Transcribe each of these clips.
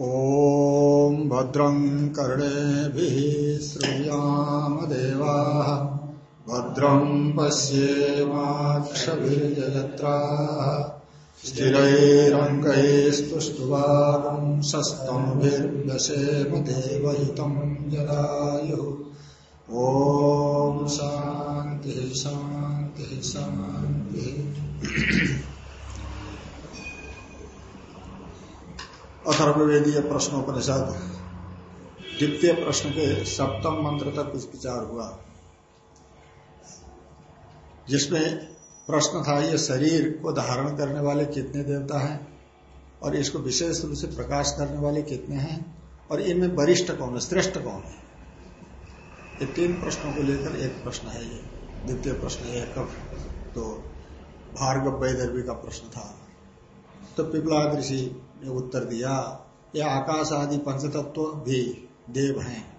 ॐ भद्रं कर्णेभिः श्रूयामदेवाः। भद्रं पश्येमाक्षभिर्यजत्राः स्थिरैरङ्गैस्तुष्टुवागं सस्तम्भिर्दशेम देवहितं जलायुः। ॐ शान्तिः शान्तिः। अथर्वेदीय प्रश्नोपनिषद द्वितीय प्रश्न के सप्तम मंत्र तक कुछ विचार हुआ। जिसमें प्रश्न था, ये शरीर को धारण करने वाले कितने देवता हैं? और इसको विशेष रूप से प्रकाश करने वाले कितने हैं? और इनमें वरिष्ठ कौन है, श्रेष्ठ कौन है? ये तीन प्रश्नों को लेकर एक प्रश्न है ये। द्वितीय प्रश्न है कब तो भार्गव वैदर्भी का प्रश्न था। तो पिपला ऋषि ने उत्तर दिया, ये आकाश आदि पंचतत्व भी देव हैं।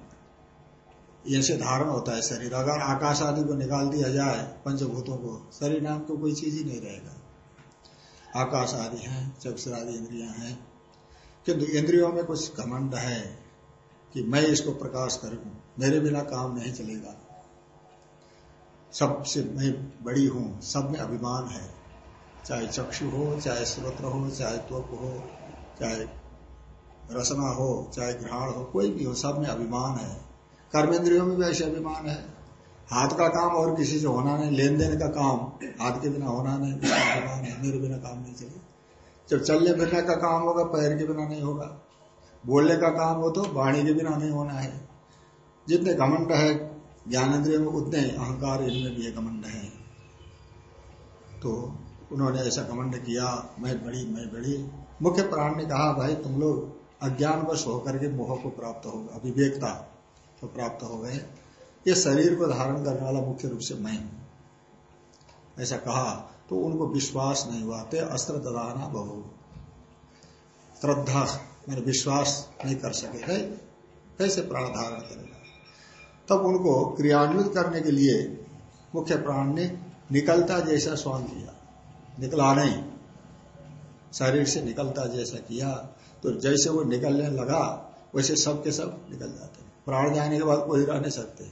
ऐसे धारण होता है शरीर। अगर आकाश आदि को निकाल दिया जाए, पंचभूतों को, शरीर नाम तो कोई चीज़ ही नहीं रहेगा। आकाश आदि हैं चक्षुर आदि इंद्रिया हैं। किंतु इंद्रियों में कुछ घमंड है कि मैं इसको प्रकाश करूँ, मेरे बिना काम नहीं चलेगा। सबसे मैं बड़ी हूँ, सब में अभिमान है। चाहे चक्षु हो, चाहे स्रोत्र हो, चाहे त्वक हो चाहे रसना हो, चाहे ग्रहण हो, कोई भी हो, सब में अभिमान है। कर्मेंद्रियों में भी ऐसे अभिमान है। हाथ का काम और किसी से होना नहीं लेन देन का काम, हाथ के बिना होना नहीं अभिमान है, मेरे बिना काम नहीं चले। जब चलने फिरने का काम होगा, पैर के बिना नहीं होगा। बोलने का काम हो तो वाणी के बिना नहीं होना है। जितने घमंड है ज्ञानेन्द्रिय में उतने अहंकार इनमें भी घमंड है। तो उन्होंने ऐसा घमंड किया, मैं बड़ी मैं बड़ी। मुख्य प्राण ने कहा, भाई, तुम लोग अज्ञान वश होकर के मोह को प्राप्त हो, अभिवेकता को प्राप्त हो गए। ये शरीर को धारण करने वाला मुख्य रूप से मैं हूँ। ऐसा कहा तो उनको विश्वास नहीं हुआ। ते अस्त्र ददाना बहु। श्रद्धा, मैंने विश्वास नहीं कर सके। है, कैसे प्राण धारण करेगा? तब उनको क्रियान्वित करने के लिए मुख्य प्राण ने निकलता जैसा स्वान किया। निकला नहीं। शरीर से निकलता जैसा किया तो जैसे वो निकलने लगा, वैसे सब के सब निकल जाते हैं। प्राण जाने के बाद कोई रह नहीं सकते।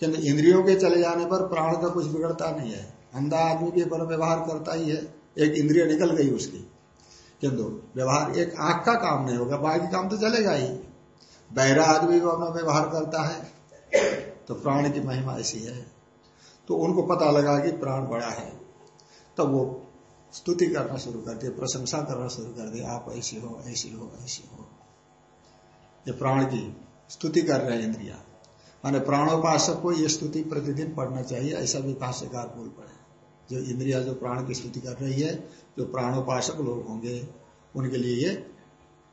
किंतु इंद्रियों के चले जाने पर प्राण का कुछ बिगड़ता नहीं है। अंधा आदमी भी पर व्यवहार करता ही है। एक इंद्रिय निकल गई उसकी। किंतु व्यवहार, एक आँख का काम नहीं होगा बाकी काम तो चलेगा ही। बहरा आदमी भी अपना व्यवहार करता है तो प्राण की महिमा ऐसी है। तो उनको पता लगा कि प्राण बड़ा है। तब तो वो स्तुति करना शुरू कर दिया, प्रशंसा करना शुरू कर दिया, आप ऐसी हो ऐसी हो ऐसी हो। ये प्राण की स्तुति कर रहे इंद्रिया। माने प्राणोपासक को ये स्तुति प्रतिदिन पढ़ना चाहिए, ऐसा भी भाष्यकार बोल पड़े जो इंद्रिया, जो प्राण की स्तुति कर रही है, जो प्राणोपासक लोग होंगे, उनके लिए ये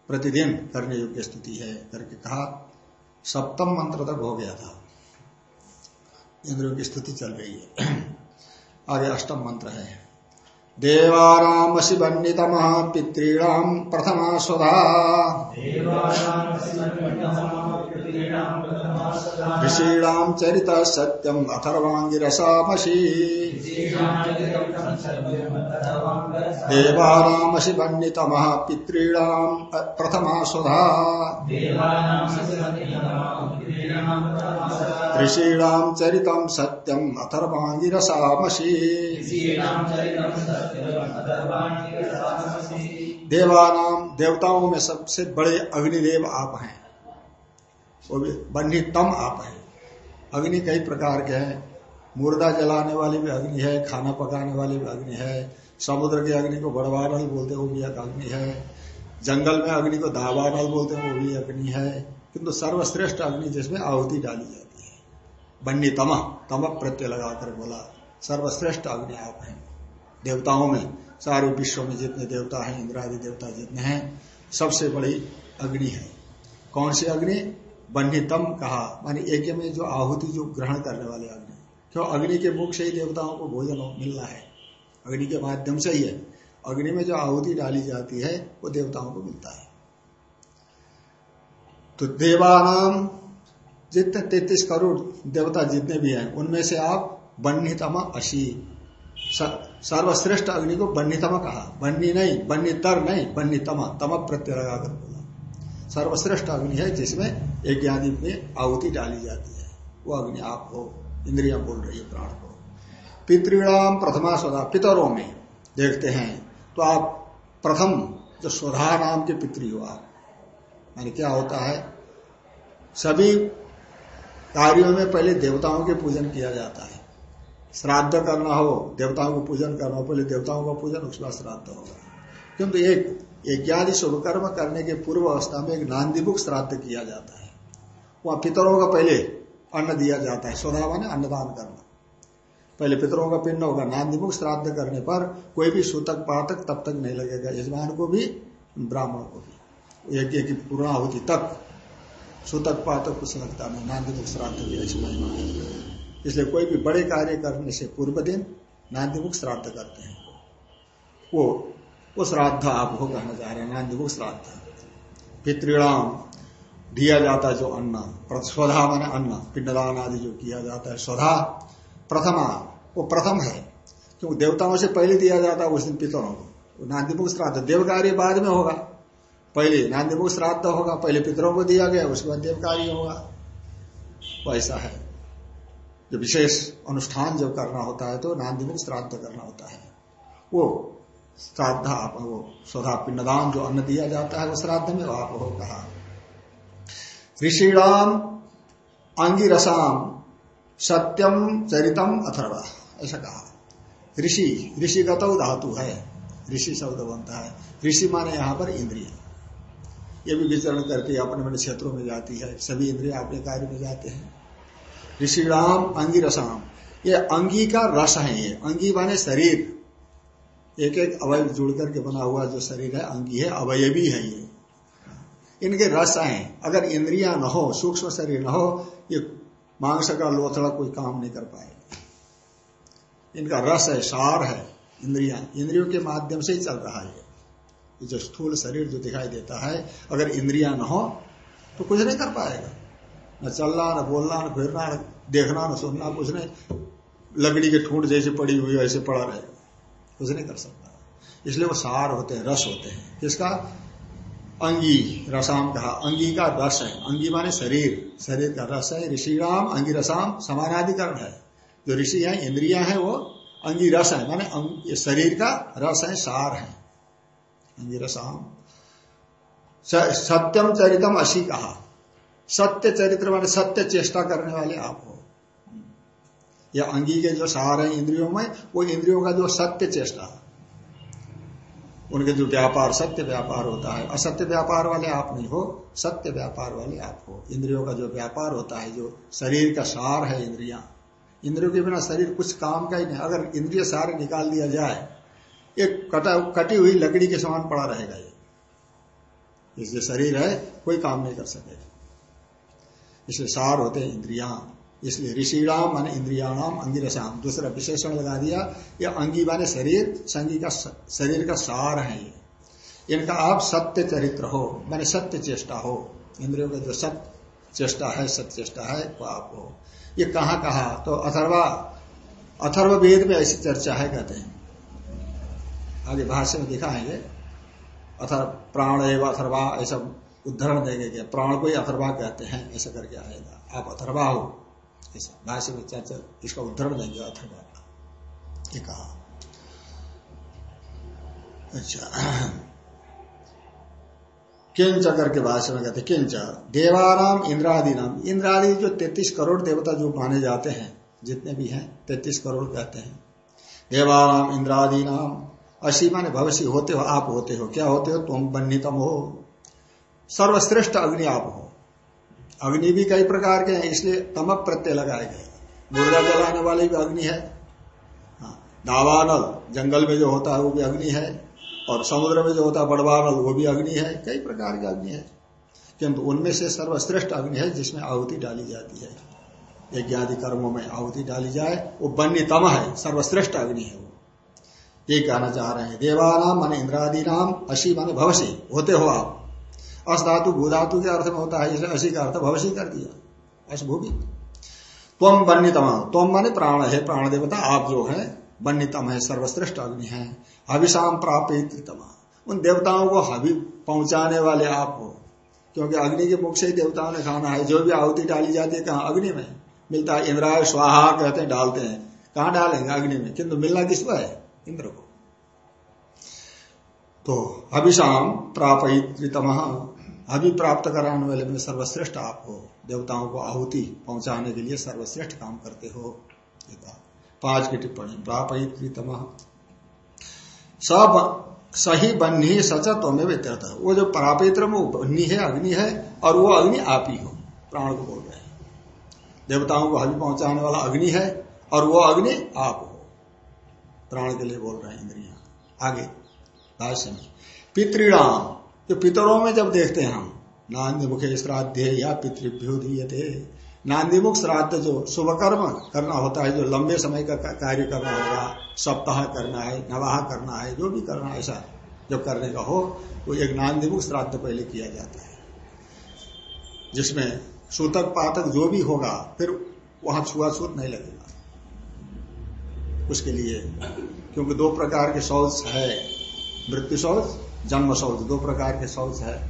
प्रतिदिन करने योग्य स्तुति है, करके कहा, सप्तम मंत्र तक हो गया था। इंद्रियों की स्तुति चल रही है। आगे अष्टम मंत्र है। देवानामसि वन्नितमः पितॄणाम् प्रथमा स्वधा चरित सत्यम् अथर्वाङ्गिरसामसि देवानामसि वन्नितमः पितॄणाम् प्रथमा स्वधा ऋषीणाम् सत्यम सत्यम् अथर्वाङ्गिरसामसि। देवानाम देवताओं में सबसे बड़े अग्निदेव आप हैं। वो बन्ही तम आप है। अग्नि कई प्रकार के हैं। मुर्दा जलाने वाली भी अग्नि है, खाना पकाने वाली भी अग्नि है, समुद्र की अग्नि को बड़वानल बोलते हैं, वो भी एक अग्नि है। जंगल में अग्नि को दावानल बोलते हैं, वो भी अग्नि है। किंतु सर्वश्रेष्ठ अग्नि जिसमें आहुति डाली जाती है। बन्नी तम तम प्रत्यय लगाकर बोला, सर्वश्रेष्ठ अग्नि आप हैं। देवताओं में, सारे विश्व में जितने देवता हैं, इंद्रादि देवता जितने हैं, सबसे बड़ी अग्नि है। कौन सी अग्नि? बन्हीतम कहा, मानी यज्ञ में जो आहुति, जो ग्रहण करने वाले अग्नि। क्यों? अग्नि के मुख से ही देवताओं को भोजन मिलना है। अग्नि के माध्यम से ही है। अग्नि में जो आहुति डाली जाती है, वो देवताओं को मिलता है। तो देवानाम जितने तैतीस करोड़ देवता जितने भी हैं, उनमें से आप बन्हीतमा अशी। सर्वश्रेष्ठ अग्नि को बन्नीतमा कहा। बन्नी नहीं बन्नी तर नहीं, बन्नीतमा, तम प्रत्यय लगाकर बोला। सर्वश्रेष्ठ अग्नि है जिसमें आदि में आहुति डाली जाती है। वो अग्नि आप हो, इंद्रिया बोल रही है, प्राण को। पितृणाम प्रथमा स्वधा, पितरों में देखते हैं तो आप प्रथम जो स्वधा नाम के पितृ हो मानी क्या होता है? सभी कार्यों में पहले देवताओं के पूजन किया जाता है। श्राद्ध करना हो, देवताओं को पूजन करना हो, पहले देवताओं का पूजन, उसके बाद श्राद्ध होगा। किंतु एक यज्ञादि शुभ कर्म करने के पूर्व अवस्था में एक नांदिमुख श्राद्ध किया जाता है। वहाँ पितरों का पहले अन्न दिया जाता है स्वधा माने अन्नदान करना। पहले पितरों का पिंड होगा नांदिमुख श्राद्ध करने पर कोई भी सूतक, पातक तब तक नहीं लगेगा, यजमान को भी, ब्राह्मण को भी। यज्ञ की पूर्णाहुति तक सूतक पातक कुछ लगता नहीं नांदिमुख श्राद्ध की ऐसी महिमा है इसलिए कोई भी बड़े कार्य करने से पूर्व दिन नांदिमुख श्राद्ध करते हैं। वो वो श्राद्ध आप हो कहना चाह रहे हैं, नांदिमुख श्राद्ध पितृणाम, दिया जाता जो अन्न स्वधा माने अन्न पिंडदान आदि जो किया जाता है, स्वधा, प्रथमा, वो प्रथम है। क्योंकि देवताओं से पहले दिया जाता है, उस दिन पितरों को। नांदिमुख श्राद्ध देव कार्य बाद में होगा। पहले नांदिमुख श्राद्ध होगा, पहले पितरों को दिया गया, उसके बाद देव कार्य होगा वैसा है। जो विशेष अनुष्ठान जब करना होता है तो नांदिमुख श्राद्ध करना होता है। वो श्राद्ध आप वो स्वधा पिंडदान जो अन्न दिया जाता है, वो श्राद्ध में आप हो कहा। ऋषिणाम, अंगिरसाम, सत्यम, चरितम, अथर्वा, ऐसा कहा। ऋषि ऋषि, ऋषिगत धातु है। ऋषि शब्द बनता है। ऋषि माने यहाँ पर इंद्रिय। ये भी विचरण करके अपने अपने क्षेत्रों में जाती है, सभी इंद्रिया अपने कार्य में जाते हैं। ऋषिराम अंगी रसाम। ये अंगी का रस है ये। अंगी माने शरीर। एक एक अवय जुड़ करके बना हुआ जो शरीर है, अंगी है, अवयवी है ये। इनके रस आए अगर इंद्रिया न हो, सूक्ष्म शरीर न हो, ये मांस का लोथड़ा कोई काम नहीं कर पाएगा इनका रस है, सार है, इंद्रिया। इंद्रियों के माध्यम से ही चल रहा है जो स्थूल शरीर जो दिखाई देता है, अगर इंद्रिया न हो तो कुछ नहीं कर पाएगा। न चलना, न बोलना, न फिरना, न देखना, न सुनना, कुछ नहीं। लकड़ी के ठूंठ जैसे पड़ी हुई ऐसे पड़ा रहेगा। कुछ नहीं कर सकता। इसलिए वो सार होते हैं, रस होते हैं। किसका? अंगी, रसाम कहा। अंगी का रस है। अंगी माने शरीर। शरीर का रस है। ऋषिराम, अंगी रसाम, समानाधिकरण है। जो ऋषि है, इंद्रिया है, वो अंगी रस है। माने शरीर का रस है, सार है। अंगी सत्यम चरितम असी कहा सत्य चरित्र मान सत्य चेष्टा करने वाले आप हो। या अंगी के जो सार है इंद्रियों में, वो इंद्रियों का जो सत्य चेष्टा। उनके जो व्यापार, सत्य व्यापार होता है। असत्य व्यापार वाले आप नहीं हो, सत्य व्यापार वाले आप हो। इंद्रियों का जो व्यापार होता है, जो शरीर का सार है इंद्रिया। इंद्रियों के बिना शरीर कुछ काम का ही नहीं। अगर इंद्रिय सार निकाल दिया जाए एक कटा, कटी हुई लकड़ी के समान पड़ा रहेगा ये। इसलिए शरीर है, कोई काम नहीं कर सकेगा इसलिए सार होते हैं इंद्रिया। इसलिए ऋषिराम माने इंद्रियाणाम, अंगिरसाम। दूसरा विशेषण लगा दिया, ये अंगी माने शरीर, संगी का शरीर का सार है ये। इनका आप सत्य चरित्र हो, माने सत्य चेष्टा हो। इंद्रियों का जो सत्य चेष्टा है, सत्य चेष्टा है, वो आप हो। ये कहा कहा तो अथर्वा अथर्व वेद में ऐसी चर्चा है, कहते हैं। आगे भाष्य में दिखाएँगे। अथर प्राण एवं अथर्वा, ऐसा उद्धरण देंगे क्या प्राण को ही अथर्वा कहते हैं, ऐसा करके आएगा। आप अथर्वा हो, ऐसा भाष्य में चर्चा, इसका उद्धरण देंगे अथर्वा। का ये कहा। अच्छा। किंच करके भाष्य में कहते किंच। देवाराम इंद्रादि नाम इंद्रादि जो तैतीस करोड़ देवता जो माने जाते हैं, जितने भी हैं, तैतीस करोड़ कहते हैं। देवाराम इंद्रादि नाम असी माने भविष्य होते हो आप होते हो। क्या होते हो? तुम बन्नीतम हो। सर्वश्रेष्ठ अग्नि आप हो। अग्नि भी कई प्रकार के हैं इसलिए तमक प्रत्यय लगाए गए। मुर्गा जलाने वाले भी अग्नि है। हाँ, दावानल जंगल में जो होता है वो भी अग्नि है और समुद्र में जो होता है बड़वानल वो भी अग्नि है। कई प्रकार के अग्नि है। किंतु उनमें से सर्वश्रेष्ठ अग्नि है जिसमें आहुति डाली जाती है। यज्ञादि कर्मों में आहुति डाली जाए वो बन्य तम है सर्वश्रेष्ठ अग्नि है वो। ये कहना चाह रहे हैं। देवानाम मान इंद्रादि नाम अशी माने भवसी होते हो आप। अस धातु भूधातु के अर्थ में होता है, इसलिए असी का अर्थ भवशी कर दिया। अशभूमि तम बन्यतम तम माने प्राण है प्राण देवता आप जो है बन्यतम है, सर्वश्रेष्ठ अग्नि है हविषाम प्रापित उन देवताओं को हवि पहुँचाने वाले आप हो। क्योंकि अग्नि के मुख से ही देवताओं ने खाना है, जो भी आहुति डाली जाती है, कहा? अग्नि में। मिलता है, इंद्राय स्वाहा कहते हैं, डालते हैं। कहा डालेंगे? अग्नि में। किंतु मिलना किसको है? इंद्र को तो अभिशाम प्रापितम अभी प्राप्त कराने वाले में सर्वश्रेष्ठ आप हो, देवताओं को आहुति पहुँचाने के लिए सर्वश्रेष्ठ काम करते हो पाँच की टिप्पणी प्रापितम सब सही बन्ही सच में व्यतीत वो जो परापित्र बन्ही है, अग्नि है, और वो अग्नि आप ही हो, प्राण को बोल रहे हैं। देवताओं को हवि पहुँचाने वाला अग्नि है, और वो अग्नि आप प्राण के लिए बोल रहे हैं इंद्रिया। आगे भाष्य में पितृणाम, जो पितरों में जब देखते हैं हम नान्य मुखे श्राद्ध या पितृभ्यो थे नान्दिमुख श्राद्ध जो शुभ कर्म करना होता है, जो लंबे समय का कार्य करना होगा, सप्ताह करना है, नवाह करना है, जो भी करना है, ऐसा जब करने का हो वो एक नान्दिमुख श्राद्ध पहले किया जाता है। जिसमें सूतक पातक जो भी होगा, फिर वहाँ छुआछूत नहीं लगेगा। उसके लिए। क्योंकि दो प्रकार के शौच है। मृत्यु शौच, जन्म शौच, दो प्रकार के शौच है।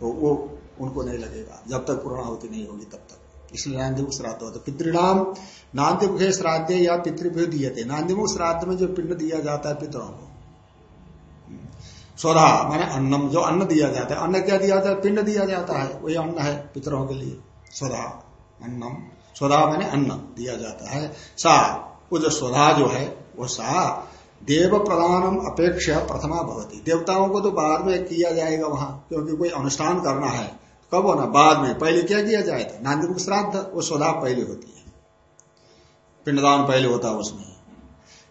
तो वो उनको नहीं लगेगा। जब तक पूर्णाहुति नहीं होगी, तब तक। इसलिए नान्दिमुख श्राद्ध होता पितृणाम नान्दिमुखे श्राद्ध या पितृभ्य दिए थे नान्दिमुख श्राद्ध में जो पिंड दिया जाता है पितरों को। स्वधा, माने अन्नम, जो अन्न दिया जाता है। अन्न क्या दिया जाता है? पिंड दिया जाता है। वही अन्न है पितरों के लिए। स्वधा, अन्नम। स्वधा माने अन्न दिया जाता है। सा वो जो स्वधा जो है, वो सा देव प्रदानम अपेक्षा प्रथमा भवती। देवताओं को तो बाद में किया जाएगा वहाँ, क्योंकि कोई अनुष्ठान करना है, कब होना? बाद में। पहले क्या किया जाए था? नान्दिमुख श्राद्ध, वो स्वधा पहले होती है। पिंडदान पहले होता है उसमें।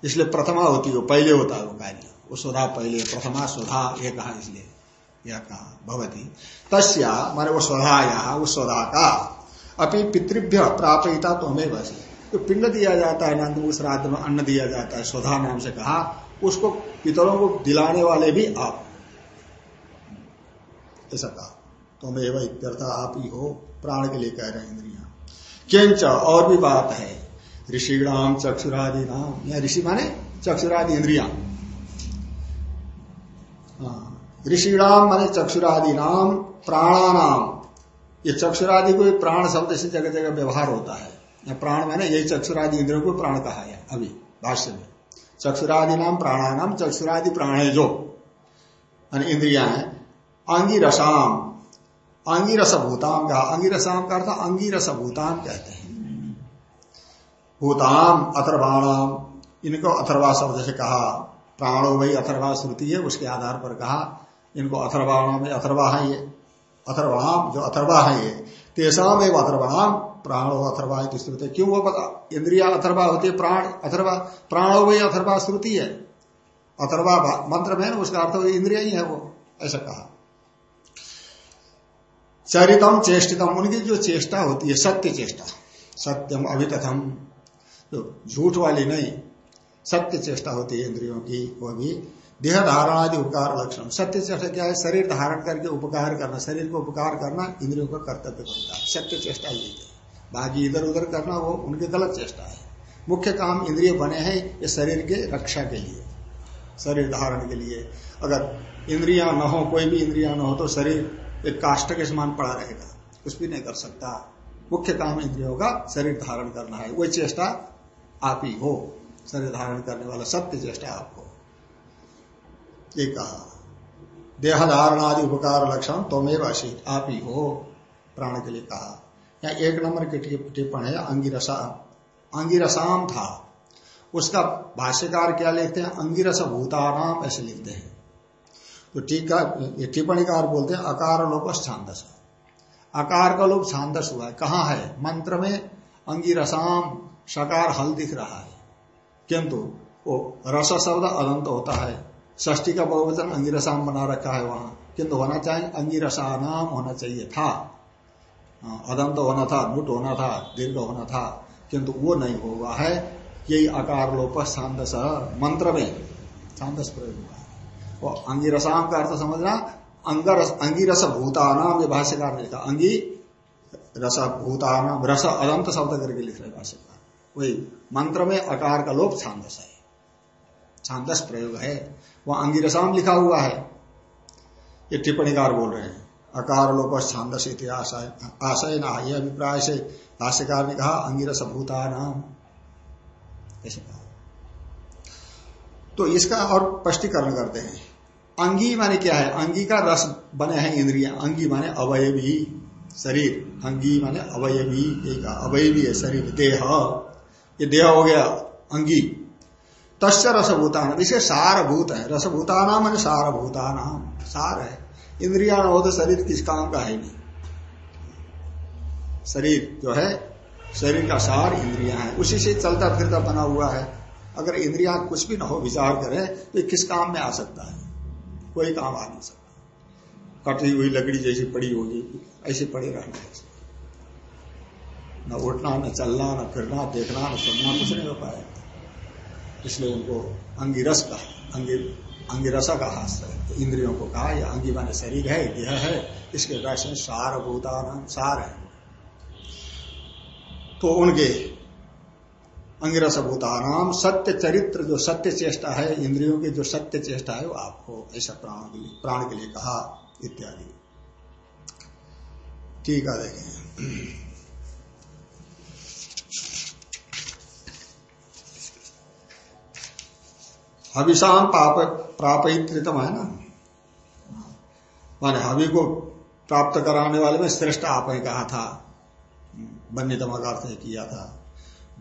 इसलिए प्रथमा होती है पहले होता है वो कार्य। वो स्वधा पहले, प्रथमा स्वधा ये कहा इसलिए यह कहा, भवती। तस्या, माने वो स्वधा यहाँ उस स्वधा का। अपनी पितृभ्य प्रापिता तो हमें बस तो पिंड दिया जाता है नंदमुख श्राद्ध में अन्न दिया जाता है स्वधा नाम से कहा उसको पितरों को दिलाने वाले भी आप। ऐसा कहा। तुम एवं इत्यर्था आप ही हो प्राण के लिए कह रहे हैं इंद्रिया। किंच और भी बात है ऋषिणाम चक्षुरादि नाम। या ऋषि माने चक्षुरादि इंद्रिया। हाँ, ऋषिणाम माने चक्षुरादि नाम प्राणानाम। ये चक्षुरादि को प्राण शब्द से जगह जगह व्यवहार होता है। प्राण माने यही चक्षुरादि इंद्रियों को प्राण कहा है, अभी, भाष्य में। चक्षुरादि नाम प्राणानाम चक्षुरादि प्राण है जो मानी इंद्रिया है अंगिरसाम अंगिरस भूताम का अंगिरसाम का अर्थ अंगिरस भूताम कहते हैं। भूताम अथर्वाणाम इनको अथर्वा शब्द से कहा, प्राणो वही अथर्वा श्रुति है, उसके आधार पर कहा, इनको अथर्वाणाम अथर्वा है ये अथर्वाणाम जो अथर्वा है ये तेसाम एवं अथर्वाणाम, प्राणो अथर्वा श्रुति क्यों वो पता? इंद्रिया अथर्वा होती है, प्राण अथर्वा, प्राणो वही अथर्वा श्रुति है। अथर्वा मंत्र में ना उसका अर्थ इंद्रिया ही है वो, ऐसा कहा। चरितम, चेष्टितम, उनकी जो चेष्टा होती है, सत्य चेष्टा, सत्यम अभितथम तो झूठ वाली नहीं, सत्य चेष्टा होती है इंद्रियों की, वो भी देह धारण आदि उपकार लक्षण। सत्य चेष्टा क्या है? शरीर धारण करके उपकार करना, शरीर को उपकार करना इंद्रियों का कर्तव्य बनता है। सत्य चेष्टा ये है। बाकी इधर उधर करना वो उनकी गलत चेष्टा है। मुख्य काम इंद्रिय बने हैं, ये शरीर के रक्षा के लिए, शरीर धारण के लिए। अगर इंद्रिया न हो, कोई भी इंद्रिया न हो तो शरीर एक काष्ट के समान पड़ा रहेगा। कुछ भी नहीं कर सकता। मुख्य काम इंद्रियों का शरीर धारण करना है। वही चेष्टा आप ही हो। शरीर धारण करने वाला सत्य चेष्टा आपको ये कहा देह आदि उपकार लक्षण तोमेव असित आप ही हो प्राण के लिए कहा। यहाँ एक नंबर की टिप्पण है, अंगिरसा, अंगिरसाम था। उसका भाष्यकार क्या लिखते हैं? अंगिरस भूताराम ऐसे लिखते हैं। तो टीका ये टिप्पणीकार बोलते हैं, अकार लोप छांदस। आकार का लोप छांदस हुआ है। कहा है? मंत्र में अंगिरसाम सकार हल दिख रहा है। किंतु वो रस शब्द अदंत होता है। ष्टी का बहुवचन अंगिरसाम बना रखा है वहाँ। किंतु होना चाहिए अंगिरसा नाम होना चाहिए था। हाँ, अदंत होना था नुट होना था दीर्घ होना था किंतु वो नहीं हुआ है। यही आकार लोप छांदस मंत्र में छांदस प्रयोग हुआ है। वो अंगिरसाम का अर्थ समझना अंगरस अंगिरस भूतानाम ये भाष्यकार ने लिखा अंगी रस भूतानाम रस अदंत शब्द करके लिख रहे भाष्यकार। वही मंत्र में आकार का लोप छांदस है। छांदस प्रयोग है। वह अंगिरसाम लिखा हुआ है। ये टिप्पणीकार बोल रहे हैं। अकार लोप छांद आशय ना ये अभिप्राय से भाष्यकार ने कहा अंगिरस भूता नाम ऐसे कहा। तो इसका और स्पष्टीकरण करते हैं। अंगी माने क्या है? अंगी का रस बने हैं इंद्रिया। अंगी माने अवयवी शरीर। अंगी माने अवयवी एक अवयवी है शरीर। देह। ये देह हो गया अंगी। तस् रसभूतान। इसे सारभूत है। रसभूताना मैंने सारभूताना। सार है। इंद्रिया न हो तो शरीर किस काम का है नहीं। शरीर जो है, शरीर का सार इंद्रिया है। उसी से चलता फिरता बना हुआ है। अगर इंद्रिया कुछ भी ना हो, विचार करे तो किस काम में आ सकता है? कोई काम आ नहीं सकता। कटी हुई लकड़ी जैसी पड़ी होगी, ऐसे पड़े रहना है। न उठना, न चलना, न फिरना, देखना, न सुनना, कुछ नहीं हो पाएगा। इसलिए उनको अंगिरस कहा, अंगी, अंगिरसा का हाथ है इंद्रियों को कहा, यह अंगी माने शरीर है, देह है। इसके वैसे सार, भूतान, सार है। तो उनके अंगिरस, भूतानाम, सत्य चरित्र, जो सत्य चेष्टा है, इंद्रियों की जो सत्य चेष्टा है, वो आपको ऐसा प्राण के लिए, प्राण के लिए कहा, इत्यादि। ठीक है, देखें। हविषाम पाप प्रापितम है ना? माने हवि को प्राप्त कराने वाले में श्रेष्ठ आप ही, कहा था? बन्यतमा का अर्थ किया था।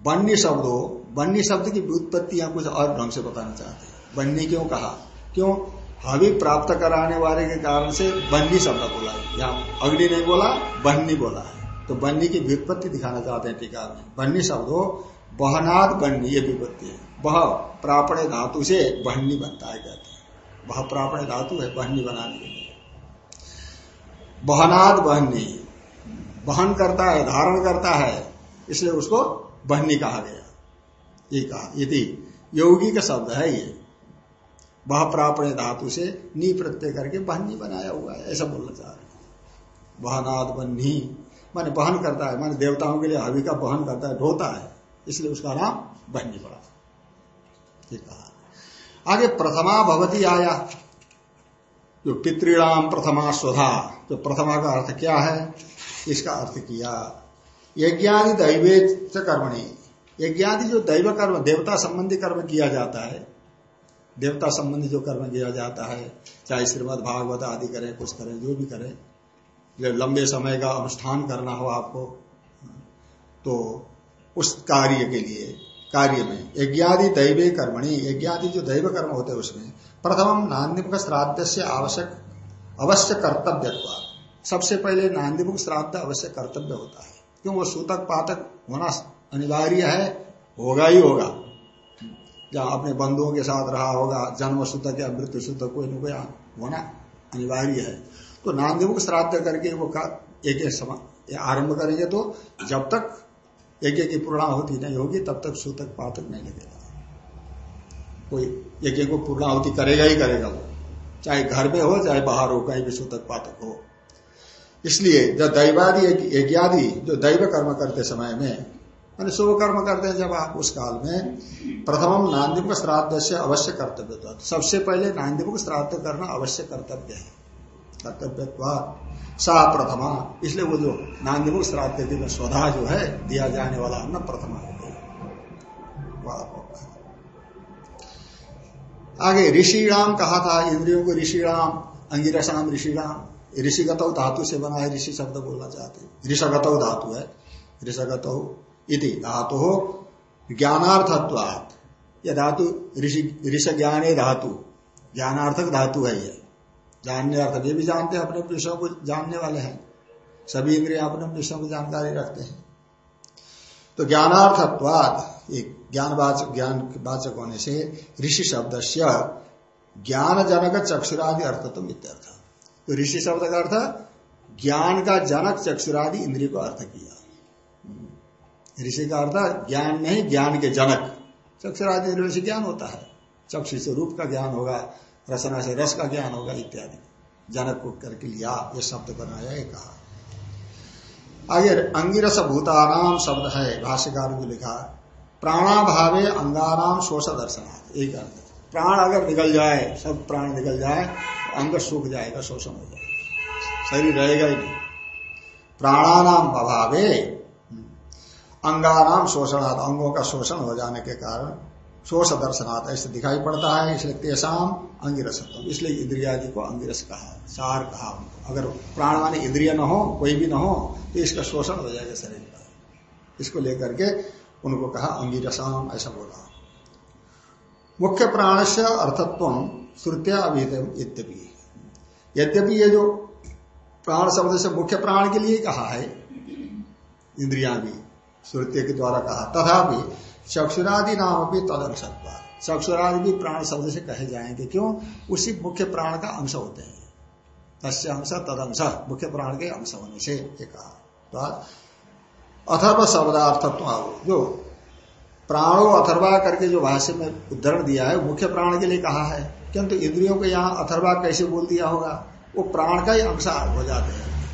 बन्नी शब्द हो बन्नी शब्द की व्युत्पत्ति यहाँ कुछ और ढंग से बताना चाहते हैं। बन्नी क्यों कहा? क्यों? हवि प्राप्त कराने वाले के कारण से बन्नी शब्द बोला यहाँ अग्नि नहीं बोला, बन्नी बोला है। तो बन्नी की व्युत्पत्ति दिखाना चाहते हैं टीका में। बन्नी शब्द हो बहनाद बन्नी ये विपत्ति है। वह प्रापणे धातु से बहनी बनता है कहते हैं। वह प्रापणे धातु है, बहनी बनाने के लिए। बहनाद बहनी, बहन करता है, धारण करता है, इसलिए उसको बहनी कहा गया। ये कहा यदि योगी का शब्द है ये। वह प्रापण धातु से नी प्रत्यय करके बहनी बनाया हुआ है, ऐसा बोलना चाह रहे बहनाद बन्नी माने बहन करता है, माने देवताओं के लिए हवि का बहन करता है, ढोता है। इसलिए उसका नाम बहनी पड़ा ये कहा। आगे प्रथमा भवती आया। जो पितृणाम प्रथमा स्वधा। जो प्रथमा का अर्थ क्या है? इसका अर्थ किया। यज्ञादि दैवे कर्मणी। यज्ञादि जो दैव कर्म, देवता संबंधी कर्म किया जाता है, देवता संबंधी जो कर्म किया जाता है, चाहे श्रीमद भागवत आदि करें, कुछ करें, जो भी करें, लंबे समय का अनुष्ठान करना हो आपको तो उस कार्य के लिए, कार्य में। यज्ञादि दैवे कर्मणी, यज्ञादि जो दैव कर्म होते हैं उसमें, प्रथम नान्दिमुख श्राद्ध से आवश्यक, अवश्य कर्तव्य सबसे पहले नान्दिमुख श्राद्ध अवश्य कर्तव्य होता है। क्यों? वो सूतक, पातक होना अनिवार्य है, होगा ही होगा। जहाँ अपने बंधुओं के साथ रहा होगा, जन्म सूतक या मृत्यु सूतक, कोई न कोई होना अनिवार्य है। तो नान्दिमुख श्राद्ध करके वो एक आरंभ करेंगे तो जब तक एक की पूर्णाहुति नहीं होगी, तब तक सूतक पातक नहीं लगेगा। कोई एक को पूर्णाहुति करेगा ही करेगा वो। चाहे घर में हो, चाहे बाहर हो, कहीं भी सूतक पातक हो। इसलिए जब दैवादि यज्ञादि जो दैव कर्म करते समय में मैंने शुभ कर्म करते हैं जब आप, उस काल में, प्रथम नान्दिमुख श्राद्ध से अवश्य कर्तव्य तो सबसे पहले नान्दिमुख श्राद्ध करना अवश्य कर्तव्य है। कर्तव्य सा प्रथमा। इसलिए वो जो नान्दिमुख श्राद्ध के दिन स्वधा जो है, दिया जाने वाला अन्न प्रथमा हो गया आगे ऋषिराम कहा था, इंद्रियों को ऋषिराम, अंगिरसाम ऋषिराम। ऋषिगत धातु से बना है, ऋषि शब्द बोलना चाहते ऋषगत धातु है। ऋषगत इति धातु हो ज्ञानार्थत्वात। यह धातु ऋषि ऋष ज्ञाने धातु। ज्ञानार्थक धातु है ये। जानने अर्थ ये भी जानते हैं, अपने विषयों को जानने वाले हैं। सभी इंद्रिया अपने विषयों की जानकारी रखते हैं। तो ज्ञानार्थत्वाद एक ज्ञानवाचक ज्ञान वाचक होने से ऋषि शब्द से ज्ञान जनक चक्षुरादि अर्थत्व इत्यर्थ तो ऋषि शब्द का अर्थ ज्ञान का जनक चक्षुरादि इंद्रिय को अर्थ किया। ऋषि का अर्थ, ज्ञान नहीं, ज्ञान के जनक। चक्षुरादि इंद्रियों से ज्ञान होता है। चक्षु से रूप का ज्ञान होगा। रसना से रस का ज्ञान होगा इत्यादि। जनक को करके लिया, ये शब्द बनाया, ये कहा। आगे अंगिरस भूतानाम शब्द है, भाष्यकार जो लिखा। प्राणाभावे अंगानाम शोष दर्शनाथ एक अर्थ। प्राण अगर निकल जाए, सब प्राण निकल जाए, अंग सूख जाएगा, शोषण हो जाएगा। शरीर रहेगा ही नहीं। प्राणानाम अभावे अंगाराम शोषणात्, अंगों का शोषण हो जाने के कारण शोष दर्शनात् ऐसे दिखाई पड़ता है, इसलिए तेसाम अंगिरसत्व इसलिए इंद्रियादि को अंगिरस कहा, सार कहा उनको। अगर प्राण माने इंद्रिय न हो, कोई भी न हो तो इसका शोषण हो जाएगा शरीर का। इसको लेकर के उनको कहा अंगिरसाम, ऐसा बोला। मुख्य प्राण से अर्थत्व श्रुत्या अभिहित यद्यपि यद्यपि ये जो प्राण शब्द से मुख्य प्राण के लिए कहा है, इंद्रिया भी श्रुत्य के द्वारा कहा, तथापि चक्षुरादि नाम भी तदंशत्व चक्षुरादि भी प्राण शब्द से कहे जाएँगे। क्यों? उसी मुख्य प्राण का अंश होते हैं। तस्य अंश, तदंश, मुख्य प्राण के अंश होने से ये कहा। अथर्व शब्दार्थत्व जो प्राणो अथर्वा करके जो भाष्य में उदाहरण दिया है मुख्य प्राण के लिए कहा है। किंतु इंद्रियों को यहाँ अथर्वा कैसे बोल दिया होगा? वो प्राण का ही अंश हो जाते हैं।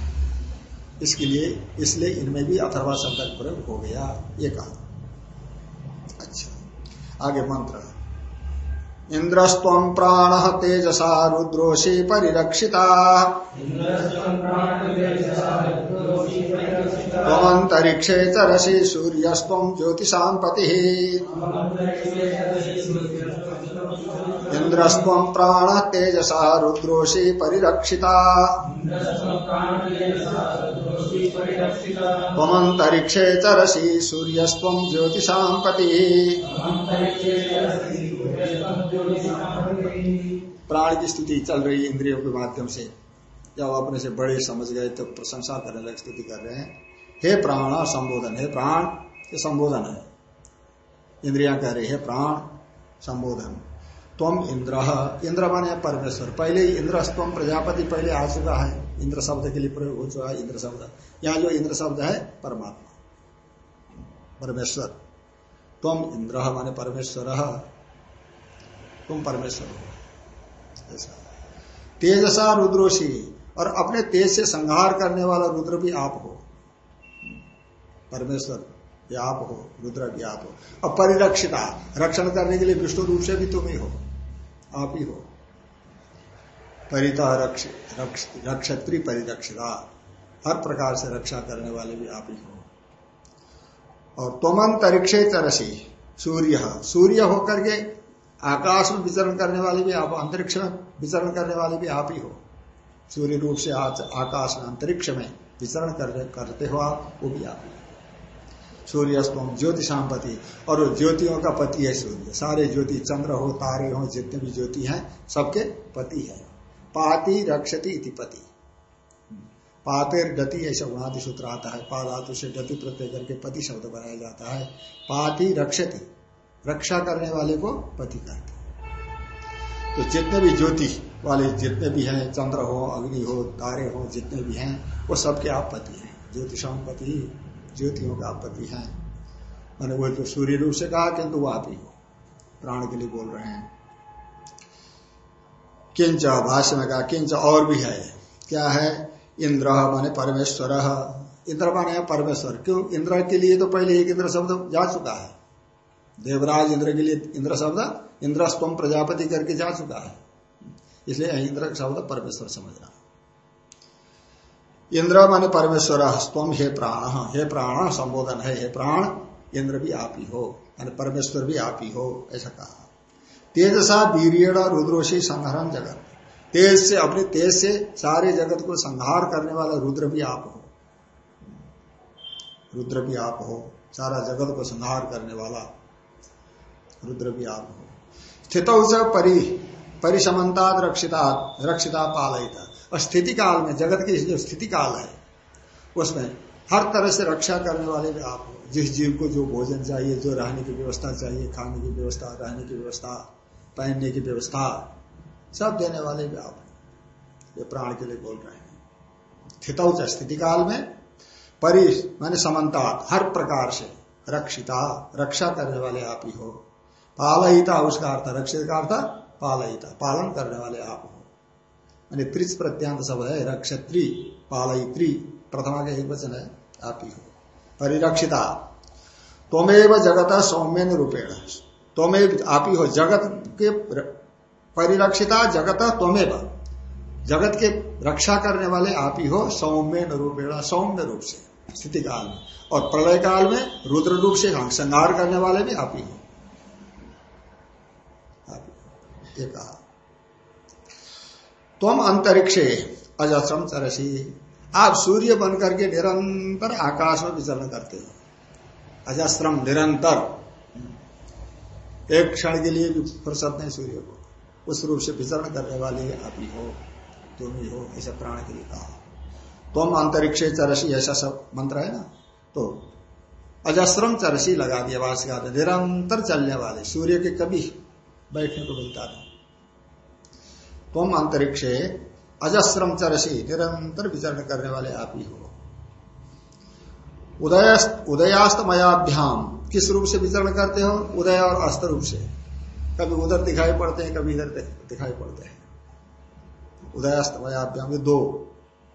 इसके लिए, इसलिए इनमें भी अथर्वा शब्द प्रयोग हो गया। ये कहा। आगे मंत्र इंद्रस्व प्राण तेजसा रुद्रोशी परिरक्षिता। चरसी सूर्यस्व ज्योतिषा पति। इंद्रस्व प्राण तेजसा रुद्रोषी परिरक्षिता। त्वमंतरिक्षे चरसी सूर्यस्व ज्योतिषा पति। प्राण की स्थिति चल रही इंद्रियों के माध्यम से। जब अपने से बड़े समझ गए तो प्रशंसा करने लगे, स्तुति कर रहे हैं। हे प्राण, संबोधन। हे प्राण, ये संबोधन है। इंद्रिया कह रही, है प्राण, संबोधन। तुम इंद्र। इंद्र माने परमेश्वर। पहले ही इंद्र स्तम प्रजापति, पहले आ चुका है। इंद्र शब्द के लिए प्रयोग हो चुका है इंद्र शब्द। यहाँ जो इंद्र शब्द है, परमात्मा। परमेश्वर। तुम इंद्र माने परमेश्वर। तुम परमेश्वर हो। ऐसा। तेजसा रुद्रोशी और अपने तेज से संहार करने वाला रुद्र भी आप हो। परमेश्वर आप हो, रुद्र आप हो। और परिरक्षिता रक्षण करने के लिए विष्णु रूप से भी तुम ही हो। आप ही हो। परिता रक्ष, रक्ष, रक्षत्री परिरक्षिता हर प्रकार से रक्षा करने वाले भी आप ही हो। और तोमंतरिक्षे तरसी सूर्य। सूर्य होकर के आकाश में विचरण करने वाले भी आप अंतरिक्ष में विचरण करने वाले भी आप ही हो। सूर्य रूप से आज आकाश में अंतरिक्ष में विचरण करते हो आप वो भी आप सूर्यस्तम ज्योति शांपति और ज्योतियों का पति है सूर्य। सारे ज्योति चंद्र हो, तारे हो, जितने भी ज्योति हैं, सबके पति है। पाति रक्षति इति पति। पातेर गति ऐसा गुणादि सूत्र आता है। पाधातु से गति प्रत्यय करके पति शब्द बनाया जाता है। पाति रक्षति, रक्षा करने वाले को पति कहते तो जितने भी ज्योति वाले जितने भी हैं, चंद्र हो, अग्नि हो, तारे हो, जितने भी हैं, वो सबके आप पति हैं। ज्योतिषाम पति ज्योतियों का पति है। मैंने वो तो सूर्य रूप से कहा, किंतु वो आप ही हो। प्राण के लिए बोल रहे हैं। किंच भाष्य में कहा, किंच और भी है। क्या है? इंद्र माने परमेश्वर। इंद्र माने परमेश्वर। क्यों? इंद्र के लिए तो पहले एक इंद्र शब्द जा चुका है। देवराज इंद्र के लिए इंद्र शब्द इंद्र स्तम प्रजापति करके जा चुका है। इसलिए इंद्र शब्द परमेश्वर समझना। इंद्र माने परमेश्वर स्तम हे प्राण हे प्राण संबोधन है, हे प्राण, इंद्र भी आप ही हो माने परमेश्वर भी आप ही हो, ऐसा कहा। तेजसा वीरियण रुद्रोशी संहरण जगत। तेज से, अपने तेज से सारे जगत को संहार करने वाला रुद्र भी आप हो। रुद्र भी आप हो, सारा जगत को संहार करने वाला रुद्र भी आप हो। स्थित परि परिसमता रक्षिता रक्षिता पालयिता स्थिति काल में, जगत की जो स्थिति काल है, उसमें हर तरह से रक्षा करने वाले भी आप हो। जिस जीव को जो भोजन चाहिए, जो रहने की व्यवस्था चाहिए, खाने की व्यवस्था, रहने की व्यवस्था, पहनने की व्यवस्था, सब देने वाले भी आप ये प्राण के लिए बोल रहे हैं। स्थित स्थिति काल में, परि माने समन्ता, हर प्रकार से रक्षिता, रक्षा करने वाले आप ही हो। पालयिता, उसका अर्थ रक्षित का अर्थ पालयिता, पालन करने वाले आप हो। मैंने त्रिच प्रत्यांत शब्द है, रक्षत्री, पालयित्री, प्रथमा का एक वचन है, आप ही हो। परिरक्षिता। तोमेव जगत सौम्य रूपेण तोमेव आप ही हो, जगत के परिरक्षिता, जगत तोमेव जगत के रक्षा करने वाले आप ही हो, सौम्य रूपेण सौम्य रूप से। स्थिति काल में। और प्रलय काल में रुद्र रूप से संहार करने वाले भी आप ही हो। कहा। तुम अंतरिक्षे अजस्रम चरसी। आप सूर्य बनकर के निरंतर आकाश में विचरण करते हो। अजस्रम निरंतर। एक क्षण के लिए भी फुर्सत नहीं सूर्य को। उस रूप से विचरण करने वाले आप ही हो तुम ही हो, ऐसा प्राण के लिए कहा। तुम अंतरिक्ष चरसी, ऐसा सब मंत्र है ना? तो अजस्रम चरसी लगा दिया वास निरंतर चलने वाले, सूर्य के कभी बैठने को मिलता नहीं। तुम अंतरिक्ष अजस्रम चरसी निरंतर विचरण करने वाले आप ही हो। उदय उदयास्तमयाभ्याम, किस रूप से विचरण करते हो? उदय और अस्त रूप से। कभी उधर दिखाई पड़ते हैं, कभी इधर दिखाई पड़ते हैं। उदयास्तमयाभ्याम दो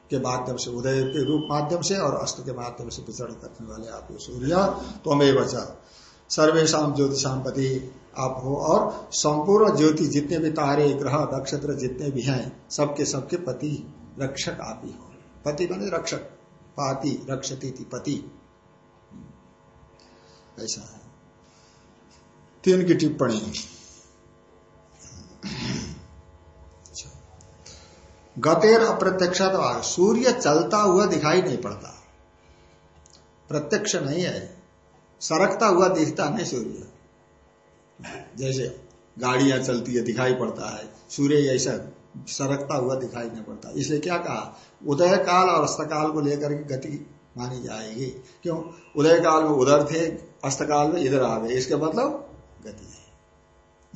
के माध्यम से, उदय के रूप माध्यम से और अस्त के माध्यम से विचरण करने वाले आप सूर्य। तो हमें बचा सर्वेशा ज्योतिषाम पति आप हो और संपूर्ण ज्योति जितने भी तारे, ग्रह, नक्षत्र जितने भी हैं, सबके सबके पति, रक्षक आप ही हो। पति बने रक्षक पाति रक्षती थी पति। ऐसा है। तीन की टिप्पणी। अच्छा। गतेर अप्रत्यक्षा सूर्य चलता हुआ दिखाई नहीं पड़ता। प्रत्यक्ष नहीं है। सरकता हुआ दिखता नहीं सूर्य। जैसे गाड़ियाँ चलती है, दिखाई पड़ता है, सूर्य ऐसा सरकता हुआ दिखाई नहीं पड़ता। इसलिए क्या कहा? उदय काल और अस्तकाल को लेकर के गति मानी जाएगी। क्यों? उदय काल में उधर थे, अस्तकाल में इधर आ गए। इसके मतलब गति है।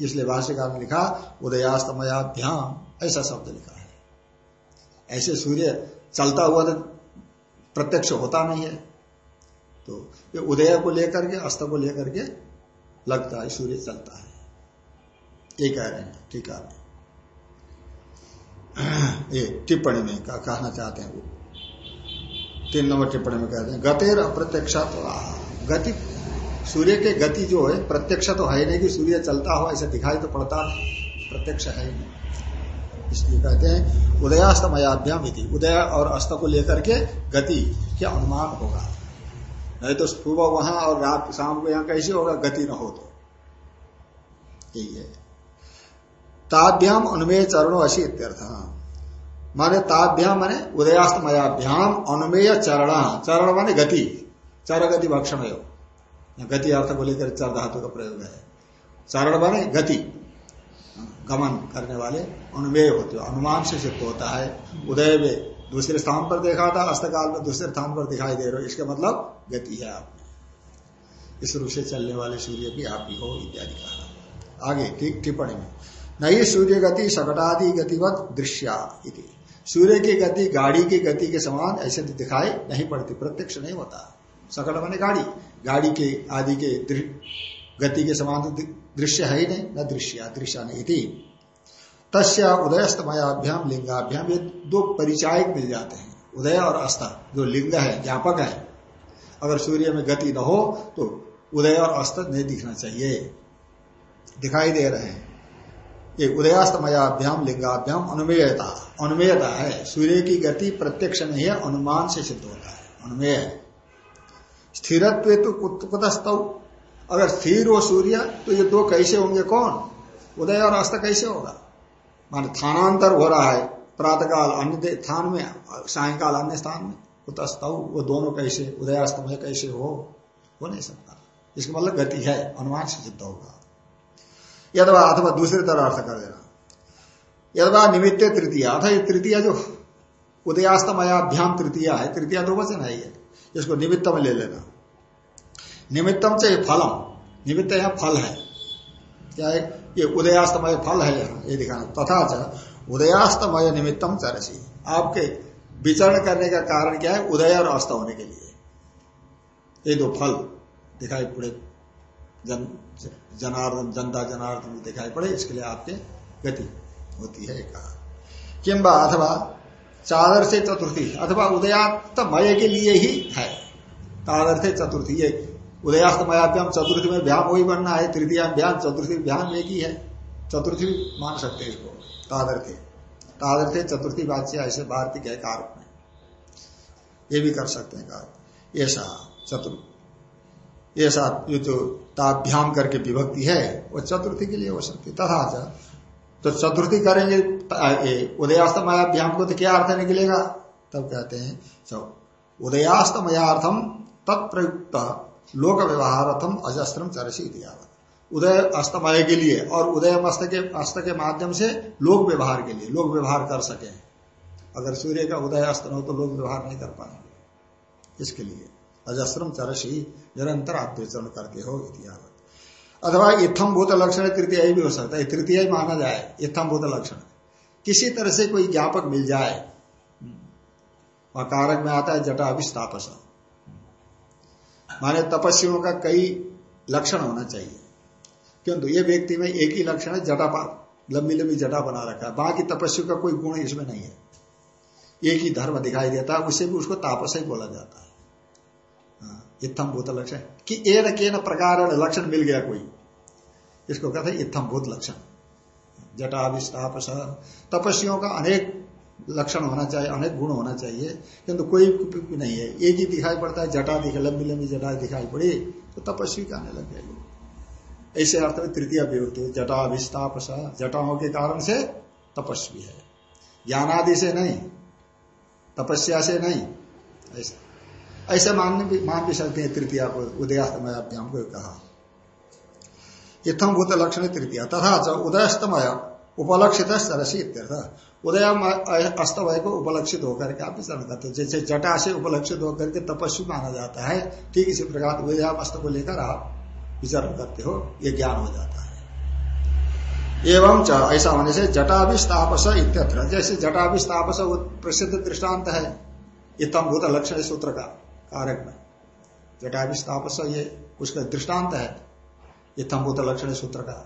इसलिए भाष्यकाल में लिखा, उदयास्तमयाभ्याम, ऐसा शब्द लिखा है। ऐसे सूर्य चलता हुआ तो प्रत्यक्ष होता नहीं है। तो ये उदय को लेकर के, अस्त को लेकर के लगता है सूर्य चलता है। ये कह रहे हैं ठीक है। ये टिप्पणी में का, कहना चाहते हैं वो। तीन नंबर टिप्पणी में कहते हैं गतेर अप्रत्यक्ष तो गति सूर्य के गति जो है प्रत्यक्ष तो है नहीं कि सूर्य चलता हो ऐसा दिखाई तो पड़ता प्रत्यक्ष है नहीं। इसलिए कहते हैं उदयास्तमयाभ्याम उदय और अस्त को लेकर के गति के अनुमान होगा। नहीं तो सुबह वहाँ और रात शाम को यहाँ कैसे होगा? गति न हो तो। यही है। ताभ्याम अनुमेय चरणों अशी इत्यर्थ। माने ताभ्याम माने उदयास्तमयाभ्याम अनुमेय चरण। चरण माने गति। चर गति भक्षण गति अर्थ को लेकर चर धातु का प्रयोग है। चरण माने गति। गमन करने वाले अनुमेय होते हो। अनुमान से सिद्ध होता है। उदय में दूसरे स्थान पर देखा था अस्तकाल में दूसरे स्थान पर दिखाई दे रहे हो, इसका मतलब गति है आप इस रूप से चलने वाले सूर्य भी आप ही हो, इत्यादि कहा। आगे, ठीक टिप्पणी में। नहीं, सूर्य गति सकटादि गतिवत दृश्या सूर्य की गति, गाड़ी की गति के समान ऐसे तो दिखाई नहीं पड़ती, प्रत्यक्ष नहीं होता। सकट माने गाड़ी। गाड़ी के आदि के गति के समान तो दृश्य है ही नहीं, न दृश्य दृश्य नहीं थी तस्या उदयस्तमयाभ्याम लिंगाभ्याम, ये दो परिचायक मिल जाते हैं, उदय और अस्त, जो लिंग है, ज्ञापक है। अगर सूर्य में गति न हो तो उदय और अस्त नहीं दिखना चाहिए। दिखाई दे रहे हैं। ये उदयास्तमयाभ्याम, लिंगाभ्याम अनुमेयता अनुमेयता है। सूर्य की गति प्रत्यक्ष नहीं है, अनुमान से सिद्ध होता है। अनुमेय स्थिरत्व तो कुतस्तव अगर स्थिर हो सूर्य तो ये दो कैसे होंगे? कौन? उदय और अस्त कैसे होगा? मान थानांतर हो रहा है, प्रातकाल अन्य स्थान में, सायकाल अन्य स्थान में कुतस्तव वो दोनों कैसे उदयास्तमय कैसे हो हो नहीं सकता। इसका मतलब गति है अनुमान से सिद्ध होगा। यदवा अथवा दूसरी तरह अर्थ कर देना। यदवा निमित्त तृतीया, अथा ये तृतीया जो उदयास्तमयाभ्याम तृतीया है, तृतीया दो वचन है ये इसको निमित्त में ले लेना। निमित्तम से फलम, निमित्त यहाँ फल है क्या है ये उदयास्तमय फल है यहाँ ये दिखाना, तथा च उदयास्तमय निमित्तम चरसी। आपके विचरण करने का कारण क्या है? उदय और अस्त होने के लिए। ये दो फल दिखाई पड़े, जन, जनार्दन, जनता जनार्दन दिखाई पड़े, इसके लिए आपके गति होती है कहा। किम्बा अथवा चादर से चतुर्थी, अथवा उदयात्मय के लिए ही है। चादर से चतुर्थी ये उदयास्तमयाभ्याम चतुर्थी में व्याम वही बनना है तृतीया व्याम चतुर्थी व्याम एक ही। है चतुर्थी मान सकते हैं इसको तादर थे तादर्थे चतुर्थी वाच्य ऐसे भारतीय है कारक में। ये भी कर सकते हैं कार ऐसा चतुर्थ ऐसा जो ताभ्याम करके विभक्ति है, वो चतुर्थी के लिए हो सकती तथा तो चतुर्थी करेंगे उदयास्तमयाभ्याम को तो क्या अर्थ निकलेगा? तब कहते हैं उदयास्तमयार्थम तत्प्रयुक्त लोक व्यवहारथम अजस्त्रम चरसी दिया उदय अस्तमय के लिए और उदय अस्त के अस्त के माध्यम से लोक व्यवहार के लिए, लोक व्यवहार कर सके। अगर सूर्य का उदय अस्त हो तो लोग व्यवहार नहीं कर पाएँगे। इसके लिए अजस्त्रम चरसी निरंतर आप विचरण करते हो इतिहास अथवा इथम भूत लक्षण तृतीय भी हो सकता है। तृतीय माना जाए इथम भूत लक्षण। किसी तरह से कोई ज्ञापक मिल जाए, वह कारक में आता है जटा विस्तापस माने तपस्वियों का कई लक्षण होना चाहिए। किंतु ये व्यक्ति में एक ही लक्षण है जटा लंबी लंबी जटा बना रखा है। बाकी तपस्वी का कोई गुण इसमें नहीं है। एक ही धर्म दिखाई देता है उसे भी उसको तापस ही बोला जाता है। हाँ, इत्थम भूत लक्षण। कि ए न के न प्रकार लक्षण मिल गया कोई। इसको कहते हैं इत्थम भूत लक्षण। जटा विस्तापस तपस्वियों का अनेक लक्षण होना चाहिए, अनेक गुण होना चाहिए, किंतु कोई नहीं है। एक ही दिखाई पड़ता है, जटा दिखाई लंबी लंबी जटा दिखाई पड़ी तो तपस्वी का आने लग जाएगी ऐसे अर्थ में तृतीय विभक्ति जटा विस्तापस जटाओं के कारण से तपस्वी है। ज्ञानादि से नहीं, तपस्या से नहीं, ऐसा। ऐसे मानने भी, मान भी सकते हैं तृतीया को उदयास्तमयाभ्याम को कहा। इतम भूत लक्षण तृतीय, तथा उदयस्तमय, उपलक्षित सरसी इत्यर्थ। उदय अस्तमय को उपलक्षित होकर के आप विचरण करते जैसे जटा से उपलक्षित होकर के तपस्वी माना जाता है, ठीक इसी प्रकार उदय अस्त को लेकर आप विचारण करते हो, ये ज्ञान हो जाता है। एवं ऐसा होने से जटाभिस्तापस इत्यत्र, जैसे जटाभिस्तापस प्रसिद्ध दृष्टांत है इतम भूत लक्षण सूत्र का कारक में जटाभिस्तापस ये उसका दृष्टांत है इतम भूत लक्षण सूत्र का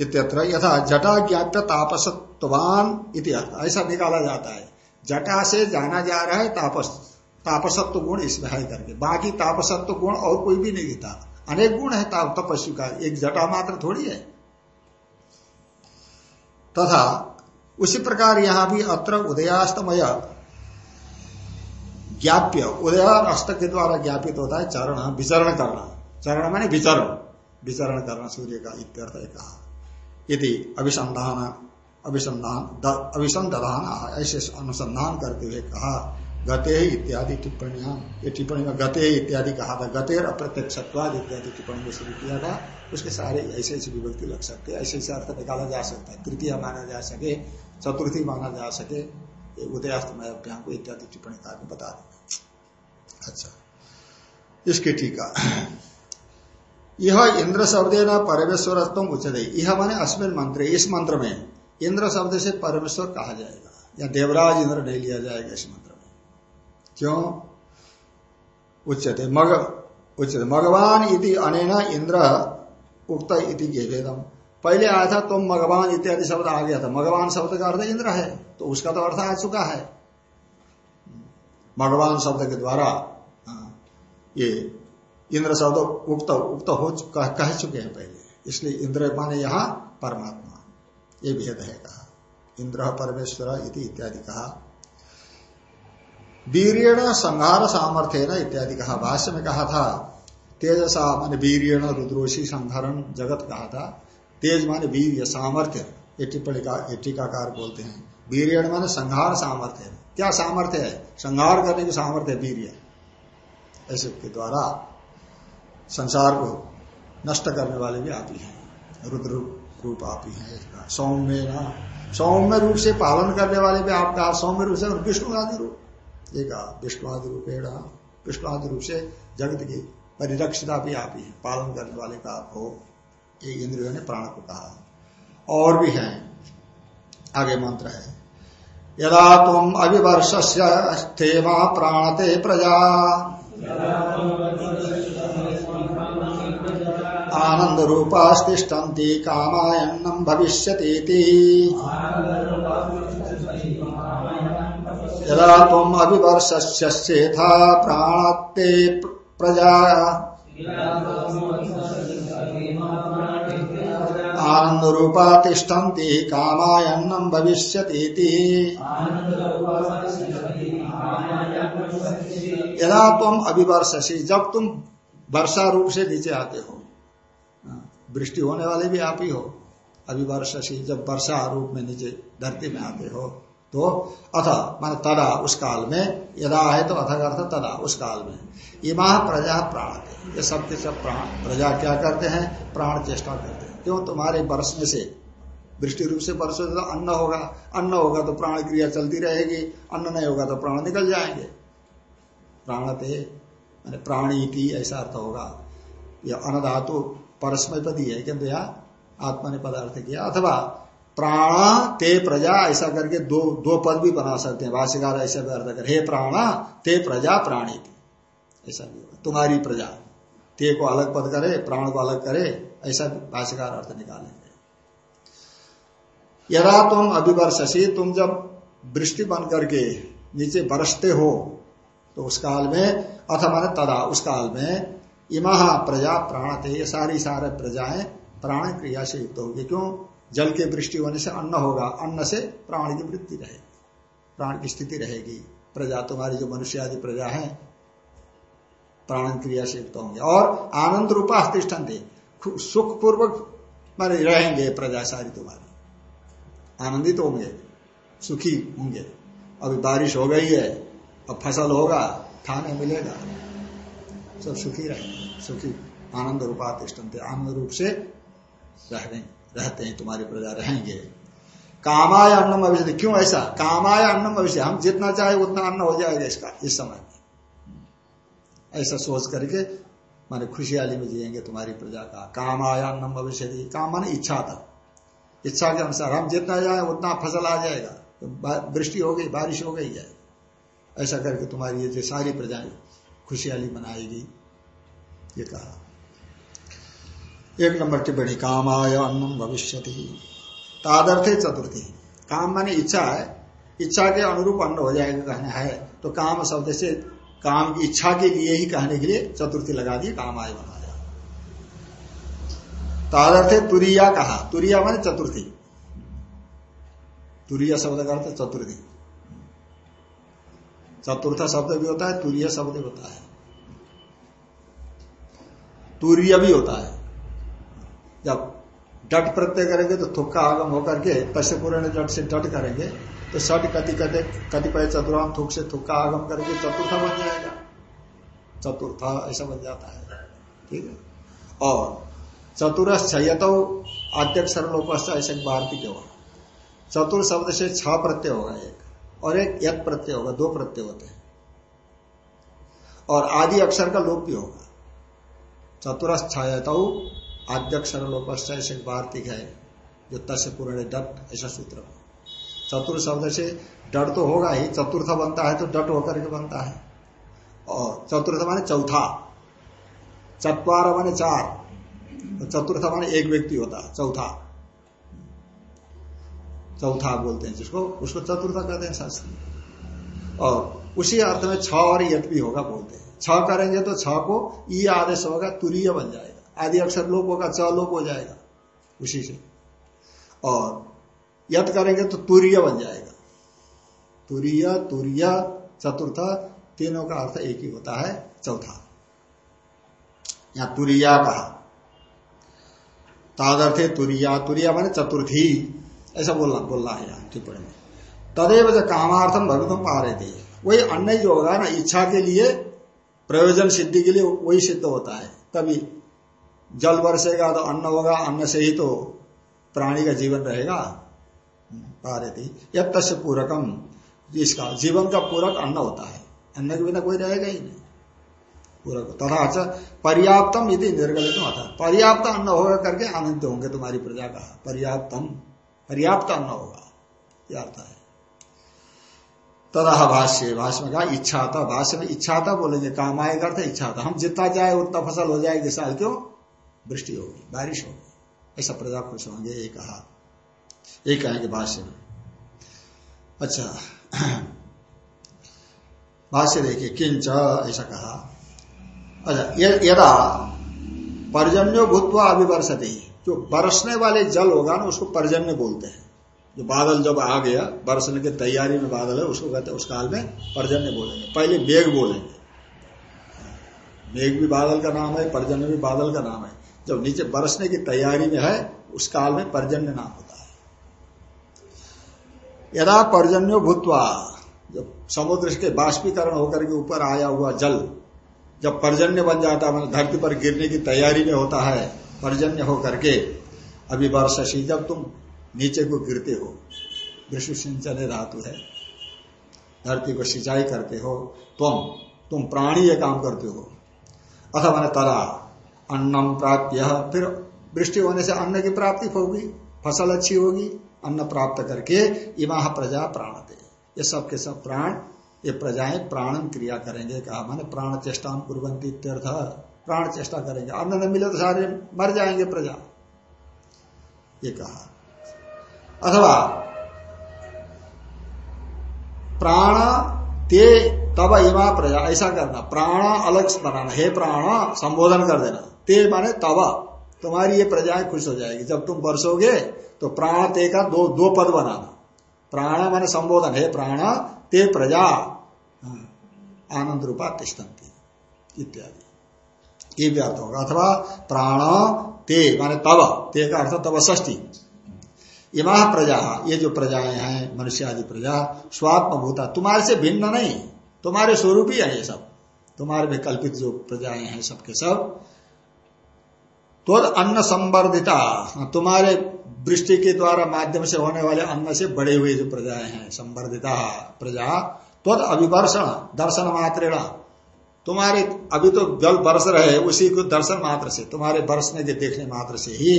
इत्यत्र यथा जटा ज्ञाप्य तापसत्वान इत्यर्थ ऐसा निकाला जाता है। जटा से जाना जा रहा है तापस, तापसत्व गुण इसमें है करके। बाकी तापसत्व गुण और कोई भी नहीं था। अनेक गुण है ताप, तपस्वी का। एक जटा मात्र थोड़ी है। तथा उसी प्रकार यहाँ भी अत्र उदयास्तमय ज्ञाप्य उदयार अस्त के द्वारा ज्ञापित होता है चरण, विचरण करना। चरण माने विचरण। विचरण करना सूर्य का इत्यर्थ कहा। यदि अभिसंधान अभिसंधान अभिसंधान, ऐसे अनुसंधान करते हुए कहा, गते इत्यादि टिप्पणियाँ, ये टिप्पणी में गते इत्यादि कहा था, गतेर अप्रत्यक्ष इत्यादि टिप्पणी में शुरू किया था, उसके सारे ऐसे ऐसी विभक्ति लग सकते ऐसे ऐसे अर्थ निकाला जा सकता है, तृतीय माना जा सके, चतुर्थी माना जा सके उदयास्तमय अभ्याम को इत्यादि टिप्पणी का बता दें अच्छा इसके टीका। यह इंद्र शब्द न परमेश्वर उच्चते यह माने अश्विन मंत्र इस मंत्र में इंद्र शब्द से परमेश्वर कहा जाएगा। या देवराज इंद्र नहीं लिया जाएगा इस मंत्र में क्यों? उच्चते मग उच्चते भगवान इति अनेना इंद्र उक्त इति गेदम पहले आया था तुम मगवान इत्यादि शब्द आ गया था। मगवान शब्द का अर्थ इंद्र है तो उसका तो अर्थ आ चुका है। भगवान शब्द के द्वारा हाँ, ये इंद्र शब्द उक्त उक्त हो कह चुके हैं पहले। इसलिए इंद्र माने यहाँ परमात्मा। ये भेद है कहा। इंद्र परमेश्वर इति इत्यादि कहा। वीरियण संहार सामर्थ्य न इत्यादि कहा। भाष्य में कहा था, तेजसा मान वीरियण रुद्रोषी संहरण जगत कहा था। तेज माने वीर सामर्थ्य। टीकाकार बोलते हैं। वीरियण माने संहार सामर्थ्य क्या सामर्थ्य है? संहार करने की सामर्थ्य वीर ऐसे के द्वारा संसार को नष्ट करने वाले भी आती हैं। रुद्र रूप आती है सौम्य सौम्य रूप से पालन करने वाले भी आपका सौम्य रूप से विष्णु आदि रूप, एक विष्णुआदि रूपेण विष्णुआदि रूप से जगत की परिरक्षिता भी आप ही पालन करने वाले का आप हो ये इंद्रियों ने प्राण को कहा। और भी है। आगे मंत्र है। यदा तुम अभिवर्ष स्थेमा प्राणते प्रजा। आनंद रूपास्तिष्ठन्ति कामायन्नम भविष्यती यदा तुम अभिवर्षस्येथा प्राणते प्रजा। आनंद रूपा तिष्ठन्ति भविष्य यदा तुम अभिवर्षसी, जब तुम वर्षा रूप से नीचे आते हो वृष्टि होने वाले भी आप ही हो। अभिवर्षसी जब वर्षा रूप में नीचे धरती में आते हो तो अथ, मान तदा, उस काल में, यदा है तो अथ अर्थ तदा, उस काल में। इमा प्रजा प्राण ये सब के सब प्राण। प्रजा क्या करते हैं? प्राण चेष्टा करते हैं। क्यों? तुम्हारे बरसने से, वृष्टि रूप से बरसो तो अन्न होगा। अन्न होगा तो प्राण क्रिया चलती रहेगी। अन्न नहीं होगा तो प्राण निकल जाएँगे। प्राणते प्राणी की ऐसा अर्थ होगा। यह अन्नधातु परस्मय पदी है किंतु यहाँ आत्मा ने पदार्थ किया। अथवा प्राण, ते प्रजा, ऐसा करके दो दो पद भी बना सकते हैं। भाष्यकार ऐसा भी अर्थ कर, हे प्राण, ते प्रजा प्राणी ऐसा भी होगा। तुम्हारी प्रजा, ते को अलग पद करे, प्राण को अलग करे, ऐसा भाष्यकार अर्थ निकालेंगे। यदा तुम अभिवर्षसी, तुम जब वृष्टि बन करके नीचे बरसते हो तो उस काल में, अथवा तदा उस काल में इमा प्रजा प्राण थे ये सारी सारे प्रजाएँ प्राण क्रिया से युक्त होगी। क्यों? जल के वृष्टि होने से अन्न होगा, अन्न से प्राण की वृत्ति रहेगी, प्राण की स्थिति रहेगी। प्रजा तुम्हारी जो मनुष्य आदि प्रजा है, प्राण क्रिया से युक्त होंगे। और आनंद रूपा प्रतिष्ठन दे सुख पूर्वक मारे रहेंगे प्रजा सारी तुम्हारी। आनंदित होंगे, सुखी होंगे। अभी बारिश हो गई है, अब फ़सल होगा, खाने मिलेगा। सब सुखी रहेंगे सुखी, आनंद रूपा तिष्ठन्ते आनंद रूप से रहने रहते हैं, तुम्हारी प्रजा रहेंगे। कामाय अन्नम अभिषेक, क्यों ऐसा? कामाय अन्नम अभिषेक, हम जितना चाहे उतना अन्न हो जाएगा इसका, इस समय। ऐसा सोच करके, माने खुशहाली में जिएँगे तुम्हारी प्रजा का। कामाय अन्नम अभिषेक काम माने इच्छा था इच्छा के अनुसार, हम जितना जाए उतना फ़सल आ जाएगा। वृष्टि हो गई, बारिश हो गई है ऐसा करके तुम्हारी ये जो सारी प्रजाएँ खुशहाली मनाएगी ये कहा। एक नंबर टिप्पणी कामाय अन्नम भविष्य तादर्थे चतुर्थी। काम माने इच्छा है। इच्छा के अनुरूप अन्न हो जाएगा, कहना है। तो काम शब्द से काम की इच्छा के लिए ही कहने के लिए चतुर्थी लगा दी काम आय बनाया तादर्थे तुरिया कहा। तुरिया माने चतुर्थी। तुरिया शब्द का अर्थ चतुर्थी। चतुर्थ शब्द भी होता है, तुरीय शब्द भी होता है। तुरीय भी होता है। जब डट प्रत्यय करेंगे तो थुक्का आगम होकर के तस्य पूर्ण डट से डट करेंगे तो सट कति कते कतिपय चतुराम थुक से थुक्का आगम करके चतुर्थ बन जाएगा। चतुर्थ ऐसा बन जाता है। ठीक है? और चतुरस तो आद्यक सरलोपस्थ ऐसे भारती के चतुर शब्द से छ प्रत्यय होगा एक और एक यथ प्रत्यय होगा, दो प्रत्यय होते हैं। और आदि अक्षर का लोप भी होगा। चतुरस छायत आद्यक्षर लोपश्च ऐसे वार्तिक है, जो तस्य पूर्ण डट, ऐसा सूत्र चतुर्थ शब्द से डट तो होगा ही, चतुर्थ बनता है तो डट होकर के बनता है। और चतुर्थ माने चौथा। चतवार माने चार। तो चतुर्थ माने एक व्यक्ति होता है, चौथा। चौथा बोलते हैं जिसको, उसको चतुर्थ कहते हैं शास्त्र। और उसी अर्थ में छ और यट भी होगा बोलते हैं। छ करेंगे तो छ को ई आदेश होगा, तुरीय बन जाएगा। आदि अक्षर लोप होगा, च लोप हो जाएगा। उसी से। और यत करेंगे तो तुरीय बन जाएगा। तुरीय तुरीय, चतुर्थ, तीनों का अर्थ एक ही होता है, चौथा। यहाँ तुरिया कहा। तादर्थे तुरिया तुरिया माने चतुर्थी। ऐसा बोलना बोलना है यहाँ टिप्पणी में तदेव जो कामार्थम भवितुम पा रहे थे वही अन्न जो होगा ना इच्छा के लिए, प्रयोजन सिद्धि के लिए वही सिद्ध होता है। तभी जल बरसेगा तो अन्न होगा, अन्न से ही तो प्राणी का जीवन रहेगा। पारती यद तस्य पूरकम इसका जीवन का पूरक अन्न होता है। अन्न के बिना कोई रहेगा ही नहीं। पूरक। तथा पर्याप्तम यदि निर्गलित होता पर्याप्त अन्न होगा करके आनंद होंगे तुम्हारी प्रजा का। पर्याप्तम। पर्याप्त अन्न होगा यह अर्थ है तदा भाष्य भाष्य में कहा, इच्छा था, भाष्य में इच्छा था बोलेंगे काम आएगा इच्छा था। हम जितना जाए उतना फ़सल हो जाएगी, साल क्यों? वृष्टि होगी, बारिश होगी। ऐसा प्रजा खुश होंगे ये कहा ये कहेंगे भाष्य में। अच्छा भाष्य देखिए किंच, ऐसा कहा। अच्छा यदा, पर्जन्यो भूतवा अभिवर्षति। जो बरसने वाले जल होगा ना, उसको पर्जन्य बोलते हैं। जो बादल जब आ गया, बरसने की तैयारी में बादल है, उसको कहते हैं, उस काल में पर्जन्य बोलेंगे। पहले मेघ बोलेंगे। मेघ भी बादल का नाम है, पर्जन्य भी बादल का नाम है। जब नीचे बरसने की तैयारी में है, उस काल में पर्जन्य नाम होता है। यदा पर्जन्यो भूतवा, जब समुद्र के बाष्पीकरण होकर के ऊपर आया हुआ जल, जब पर्जन्य बन जाता है धरती पर गिरने की तैयारी में होता है पर्जन्य होकर के, अभी वर्षी जब तुम नीचे को गिरते हो विश्व सिंचन धातु है, धरती को सिंचाई करते हो, तुम तुम प्राणी ये काम करते हो। अथवा मैंने तरा अन्नम प्राप्त फिर वृष्टि होने से अन्न की प्राप्ति होगी, फ़सल अच्छी होगी, अन्न प्राप्त करके इमा प्रजा प्राण दे ये सब के सब प्राण, ये प्रजाएँ प्राणन क्रिया करेंगे, कहा मैंने प्राण चेष्टा तीर्थ प्राण चेष्टा करेंगे। अन्न न मिले तो सारे मर जाएँगे प्रजा। ये कहा। अथवा प्राण ते तब इमा प्रजा। ऐसा करना। प्राण अलग बनाना। हे प्राण संबोधन कर देना। ते माने तब। तुम्हारी ये प्रजाएँ खुश हो जाएगी। जब तुम बरसोगे तो प्राण ते का दो दो पद बनाना। प्राण माने संबोधन। हे प्राण ते प्रजा। हाँ, आनंद रूपा तिष्ठन्ति। इत्यादि। ये भी अर्थ होगा। अथवा प्राण, ते, माने तब ते का अर्थ तब ष्टी इमा प्रजा, ये जो प्रजाएँ हैं मनुष्य आदि प्रजा स्वात्म भूता तुम्हारे से भिन्न नहीं। तुम्हारे स्वरूप ही है ये सब। तुम्हारे में कल्पित जो प्रजाएँ हैं, सबके सब। तो अन्न संवर्धिता, तुम्हारे वृष्टि के द्वारा माध्यम से होने वाले अन्न से बड़े हुए जो प्रजाएँ हैं, संवर्धिता प्रजा तो अभिवर्षण, दर्शन मात्र तुम्हारे अभी तो जल बरस रहे उसी को दर्शन मात्र से, तुम्हारे बरसने के देखने मात्र से ही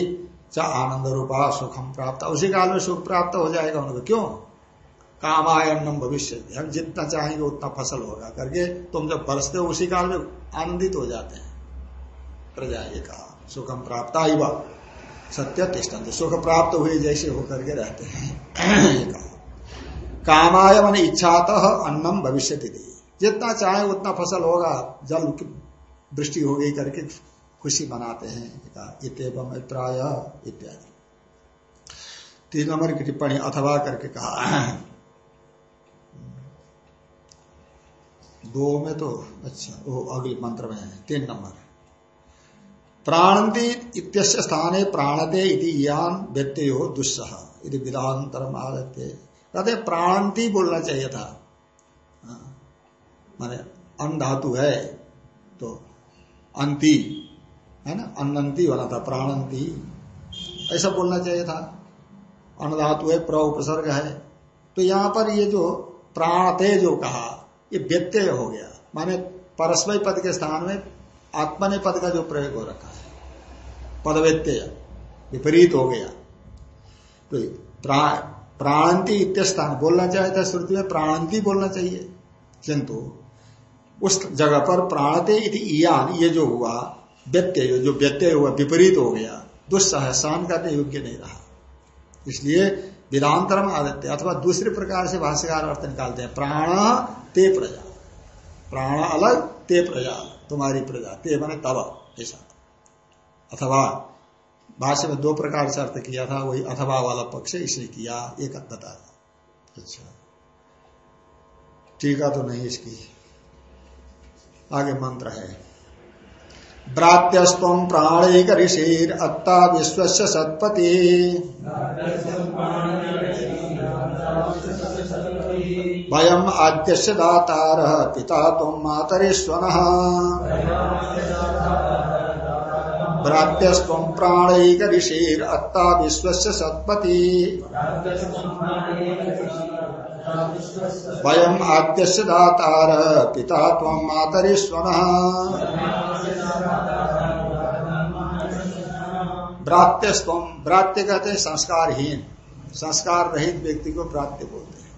चाह आनंद रूपा सुखम प्राप्त। उसी काल में सुख प्राप्त हो जाएगा उनको। क्यों? कामायन्नम भविष्य। हम जितना चाहेंगे उतना फ़सल होगा करके तुम जब बरसते हो, उसी काल में आनंदित हो जाते हैं। प्रजा ये कहा सुखम प्राप्त। सत्य तिष्ठन्त। सुख प्राप्त हुए जैसे होकर के रहते हैं। कहा। कामाय मन इच्छात अन्नम भविष्य जितना चाहे उतना फ़सल होगा, जल वृष्टि हो गई करके खुशी मनाते हैं। प्राय इत्यादि। तीन नंबर की टिप्पणी अथवा करके कहा दो में तो अच्छा वो अगले मंत्र में है। तीन नंबर। प्राणंती इत्यस्य स्थाने प्राणते इति यान हो दुस्सह। यदि विधांतरम आदत्य कहते प्राणंती बोलना चाहिए था। माने अन धातु है तो अंति, है ना? अन्नंती होना था, प्राणंती। ऐसा बोलना चाहिए था। अन अन्नधातु है, प्र उपसर्ग है। तो यहाँ पर ये जो प्राणते जो कहा, ये व्यत्यय हो गया। माने परस्मय पद के स्थान में आत्मने पद का जो प्रयोग हो रखा है पद व्यत्यय विपरीत हो गया। तो प्राणंती इत्यस्थान बोलना चाहिए था श्रुति में प्राणंती बोलना चाहिए। किंतु उस जगह पर प्राणते इति ईयान, ये जो हुआ, व्यत्यय, जो व्यत्यय हुआ, विपरीत हो गया दुस्सह सहन करने योग्य नहीं रहा। इसलिए विधांतरम आदित्य, अथवा दूसरे प्रकार से भाष्यकार अर्थ निकालते हैं, प्राण ते प्रजा। प्राण अलग, ते प्रजा, तुम्हारी प्रजा, ते मैंने तब ऐसा। अथवा, भाष्य में दो प्रकार से अर्थ किया था, वही अथवा वाला पक्ष इसलिए किया, एक बता अच्छा। टीका तो नहीं इसकी। आगे मंत्र है। भ्रात्यस्व प्राणैक ऋषिर अत्ता विश्व सत्पति वयम आद्य दातार पिता तुम मातरीश्वन भ्रात्यस्व प्राणैक ऋषिर अत्ता विश्व सत्पति वयम आद्य दातार, पिता तम मातरीश्वन भ्रात्य भ्रात्य कहते हैं संस्कारहीन। संस्कार रहित व्यक्ति को भ्रात्य बोलते हैं।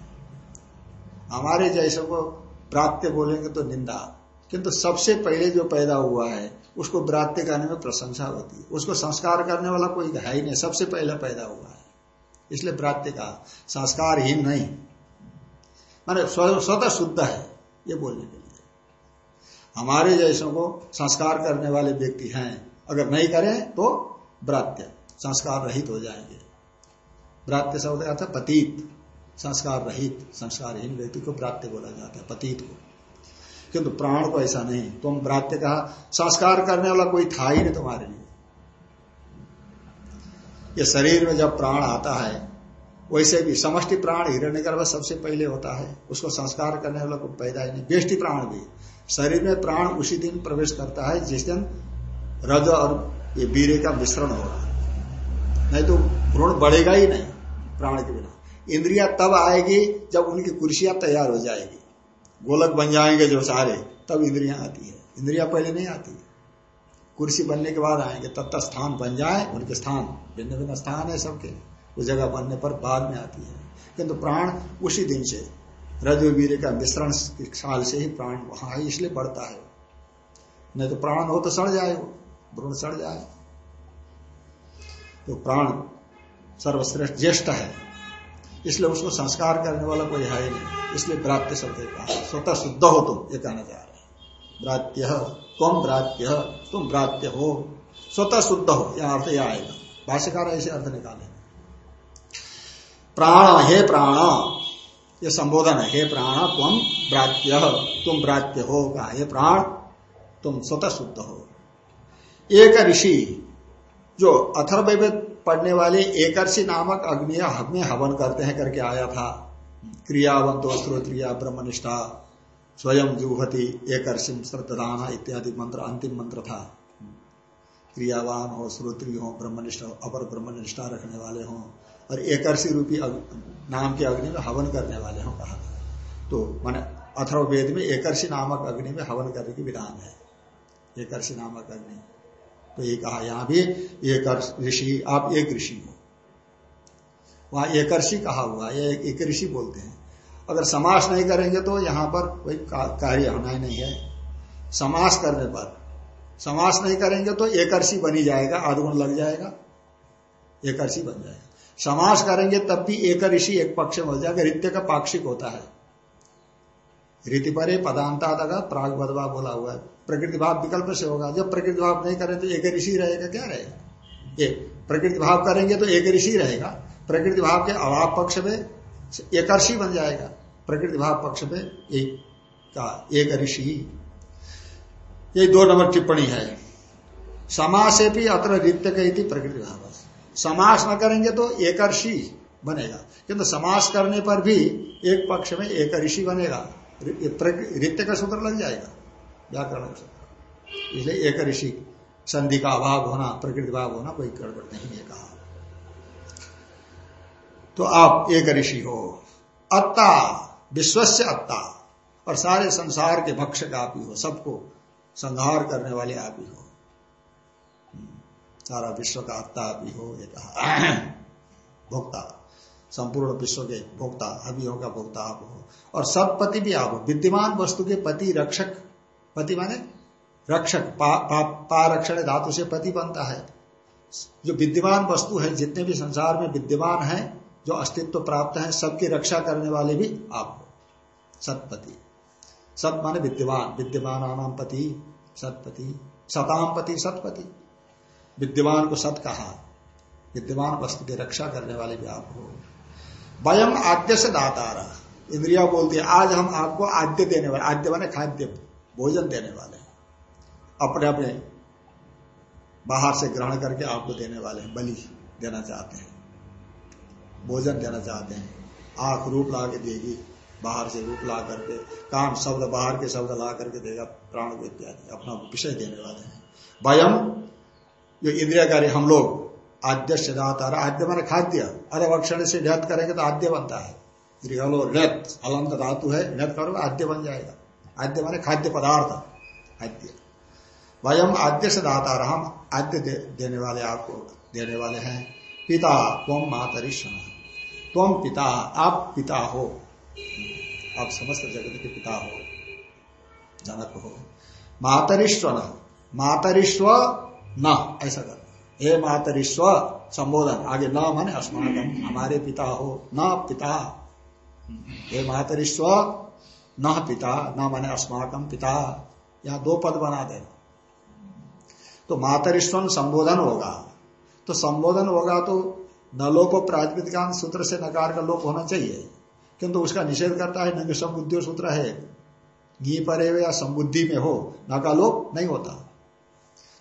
हमारे जैसे को भ्रात्य बोलेंगे तो निंदा। किंतु सबसे पहले जो पैदा हुआ है, उसको ब्रात्य करने में प्रशंसा होती है। उसको संस्कार करने वाला कोई है ही नहीं, सबसे पहले पैदा हुआ है। इसलिए ब्रात्य का संस्कारहीन नहीं। माने स्वतः शुद्ध है, ये बोलने के लिए। हमारे जैसों को संस्कार करने वाले व्यक्ति हैं, अगर नहीं करें तो व्रात्य, संस्कार रहित हो जाएँगे। प्राप्त शब्द अर्थ पतीत, संस्कार रहित, संस्कारहीन व्यक्ति को प्राप्त बोला जाता है, पतीत को। किंतु प्राण को ऐसा नहीं, तुम प्राप्त कहा, संस्कार करने वाला कोई था ही नहीं तुम्हारे लिए। ये शरीर में जब प्राण आता है वैसे भी समष्टि प्राण हिरण्य गर्भ सबसे पहले होता है, उसको संस्कार करने वाला को पैदा ही नहीं। बेष्टि प्राण भी। शरीर में प्राण उसी दिन प्रवेश करता है, जिस दिन रज और ये वीर का मिश्रण होगा नहीं तो भ्रूण बढ़ेगा ही नहीं प्राण के बिना। इंद्रिया तब आएगी जब उनकी कुर्सियाँ तैयार हो जाएगी। गोलक बन जाएँगे जो सारे, तब इंद्रिया आती है। इंद्रिया पहले नहीं आती। कुर्सी बनने के बाद आएँगे, तब तक स्थान बन जाए, उनके स्थान। भिन्न भिन्न स्थान है सबके। उस जगह बनने पर बाद में आती है। किंतु प्राण उसी दिन से रजवीर का मिश्रण साल से ही प्राण वहाँ है, इसलिए बढ़ता है। नहीं तो प्राण हो तो सड़ जाए वो भ्रूण सड़ जाए। तो प्राण सर्वश्रेष्ठ ज्येष्ठ है, इसलिए उसको संस्कार करने वाला कोई है नहीं, इसलिए ब्रात्य शब्द स्वतः शुद्ध हो तुम, ये कहना चाह रहे ब्रात्य तुम ब्रात्य तुम ब्रात्य हो। स्वतः शुद्ध हो, यह अर्थ यह आएगा। भाष्यकार ऐसे अर्थ निकाले। प्राण, हे प्राण। ये संबोधन है, हे प्राण, तुम ब्रात्य तुम ब्रात्य हो का हे प्राण, तुम स्वतः शुद्ध हो। एक ऋषि, जो अथर्ववेद पढ़ने वाले एकर्षि नामक अग्नि में हवन करते हैं करके आया था। क्रियावंतो श्रोत्रिया ब्रह्मनिष्ठा, स्वयं जुहति एकर्षिम श्रद्धाना इत्यादि मंत्र, अंतिम मंत्र था। क्रियावान हो श्रोत्री हो ब्रह्मनिष्ठ हो, अपर ब्रह्मनिष्ठा रखने वाले हों। और एकर्षि रूपी नाम के अग्नि में हवन करने वाले हों कहा। तो मैंने अथर्वेद में एकर्षी नामक अग्नि में हवन करने की विधान है। एकर्षी नामक अग्नि। तो ये कहा, यहाँ भी एक ऋषि, आप एक ऋषि हो। वहाँ एक ऋषि कहा हुआ ये एक ऋषि बोलते हैं। अगर समास नहीं करेंगे तो यहाँ पर कोई कार्य होना ही नहीं है। समास करने पर, समास नहीं करेंगे तो एक बनी जाएगा, आधगुण लग जाएगा। एक बन जाएगा। समास करेंगे, तब भी एक ऋषि एक पक्ष में हो जाएगा। रित्य का पाक्षिक होता है। रीति पर पदांता प्राग बदवा बोला हुआ है। प्रकृति भाव विकल्प से होगा। जब प्रकृति भाव नहीं करें तो एक ऋषि रहेगा, क्या रहेगा? ये प्रकृति भाव करेंगे तो एक ऋषि रहेगा। प्रकृति भाव के अभाव पक्ष में एक ऋषि बन जाएगा। प्रकृति भाव पक्ष में एक का एक ऋषि। ये दो नंबर टिप्पणी है। समास भी अत्र रित्य कहती प्रकृति भाव। समास न करेंगे तो एक ऋषि बनेगा। किंतु समास करने पर भी एक पक्ष में एक ऋषि बनेगा। रित्य का सूत्र लग जाएगा, व्याकरण इसलिए एक ऋषि, संधि का अभाव होना, प्रकृति भाव होना कोई गड़बड़ नहीं है कहा। तो आप एक ऋषि हो। अत्ता विश्व से अत्ता, और सारे संसार के भक्ष का आप ही हो, सबको संहार करने वाले आप ही हो। सारा विश्व का अत्ता आप ही ये कहा। भोक्ता संपूर्ण विश्व के भोक्ता अभियों का भोक्ता आप हो। और सतपति भी आप हो। विद्यमान वस्तु के पति रक्षक पति माने रक्षक पा, पा, पा रक्षण धातु से पति बनता है। जो विद्यमान वस्तु है जितने भी संसार में विद्यमान है जो अस्तित्व प्राप्त है सबकी रक्षा करने वाले भी आप हो। सतपति सत माने विद्यमान। विद्यमान पति सतपति सताम पति सतपति विद्यमान को सत कहा। विद्यमान वस्तु की रक्षा करने वाले भी आप हो। वयम आद्य से दातारा। इंद्रिया बोलती है, आज हम आपको आद्य देने वाले आद्य बने खाद्य, भोजन देने वाले। अपने अपने बाहर से ग्रहण करके आपको देने वाले हैं, बलि देना चाहते हैं। भोजन देना चाहते हैं। आँख रूप ला के देगी, बाहर से रूप ला करके, काम शब्द, बाहर के शब्द ला करके देगा, प्राण को इत्यादि, अपना विषय देने वाले हैं। वयम जो इंद्रियाकारी हम लोग आद्य से दाता आद्य माने खाद्य। अरे अक्षण से ढत करेंगे तो आद्य बनता है। अलंत धातु है नत करो आद्य बन जाएगा। आद्य माने खाद्य पदार्थ आद्य। वयम आद्य से दाता हम आद्य दे, देने वाले आपको देने वाले हैं। पिता तुम मातरिश्व तुम पिता आप पिता हो। आप समस्त जगत के पिता हो। जनक हो। मातरिश्व न मातरिश्व न, ऐसा कर। हे मातरिश्व संबोधन। आगे न माने अस्माकम हमारे पिता हो, न पिता। हे मातरिश्व न पिता, न माने अस्माकम पिता। यहाँ दो पद बना देना तो मातरिश्वन संबोधन होगा। तो संबोधन होगा तो न लोप प्रातिपदिकांत सूत्र से नकार का लोप होना चाहिए। किंतु उसका निषेध करता है न संबुद्धि सूत्र है। घी पर या संबुद्धि में हो न का लोप नहीं होता।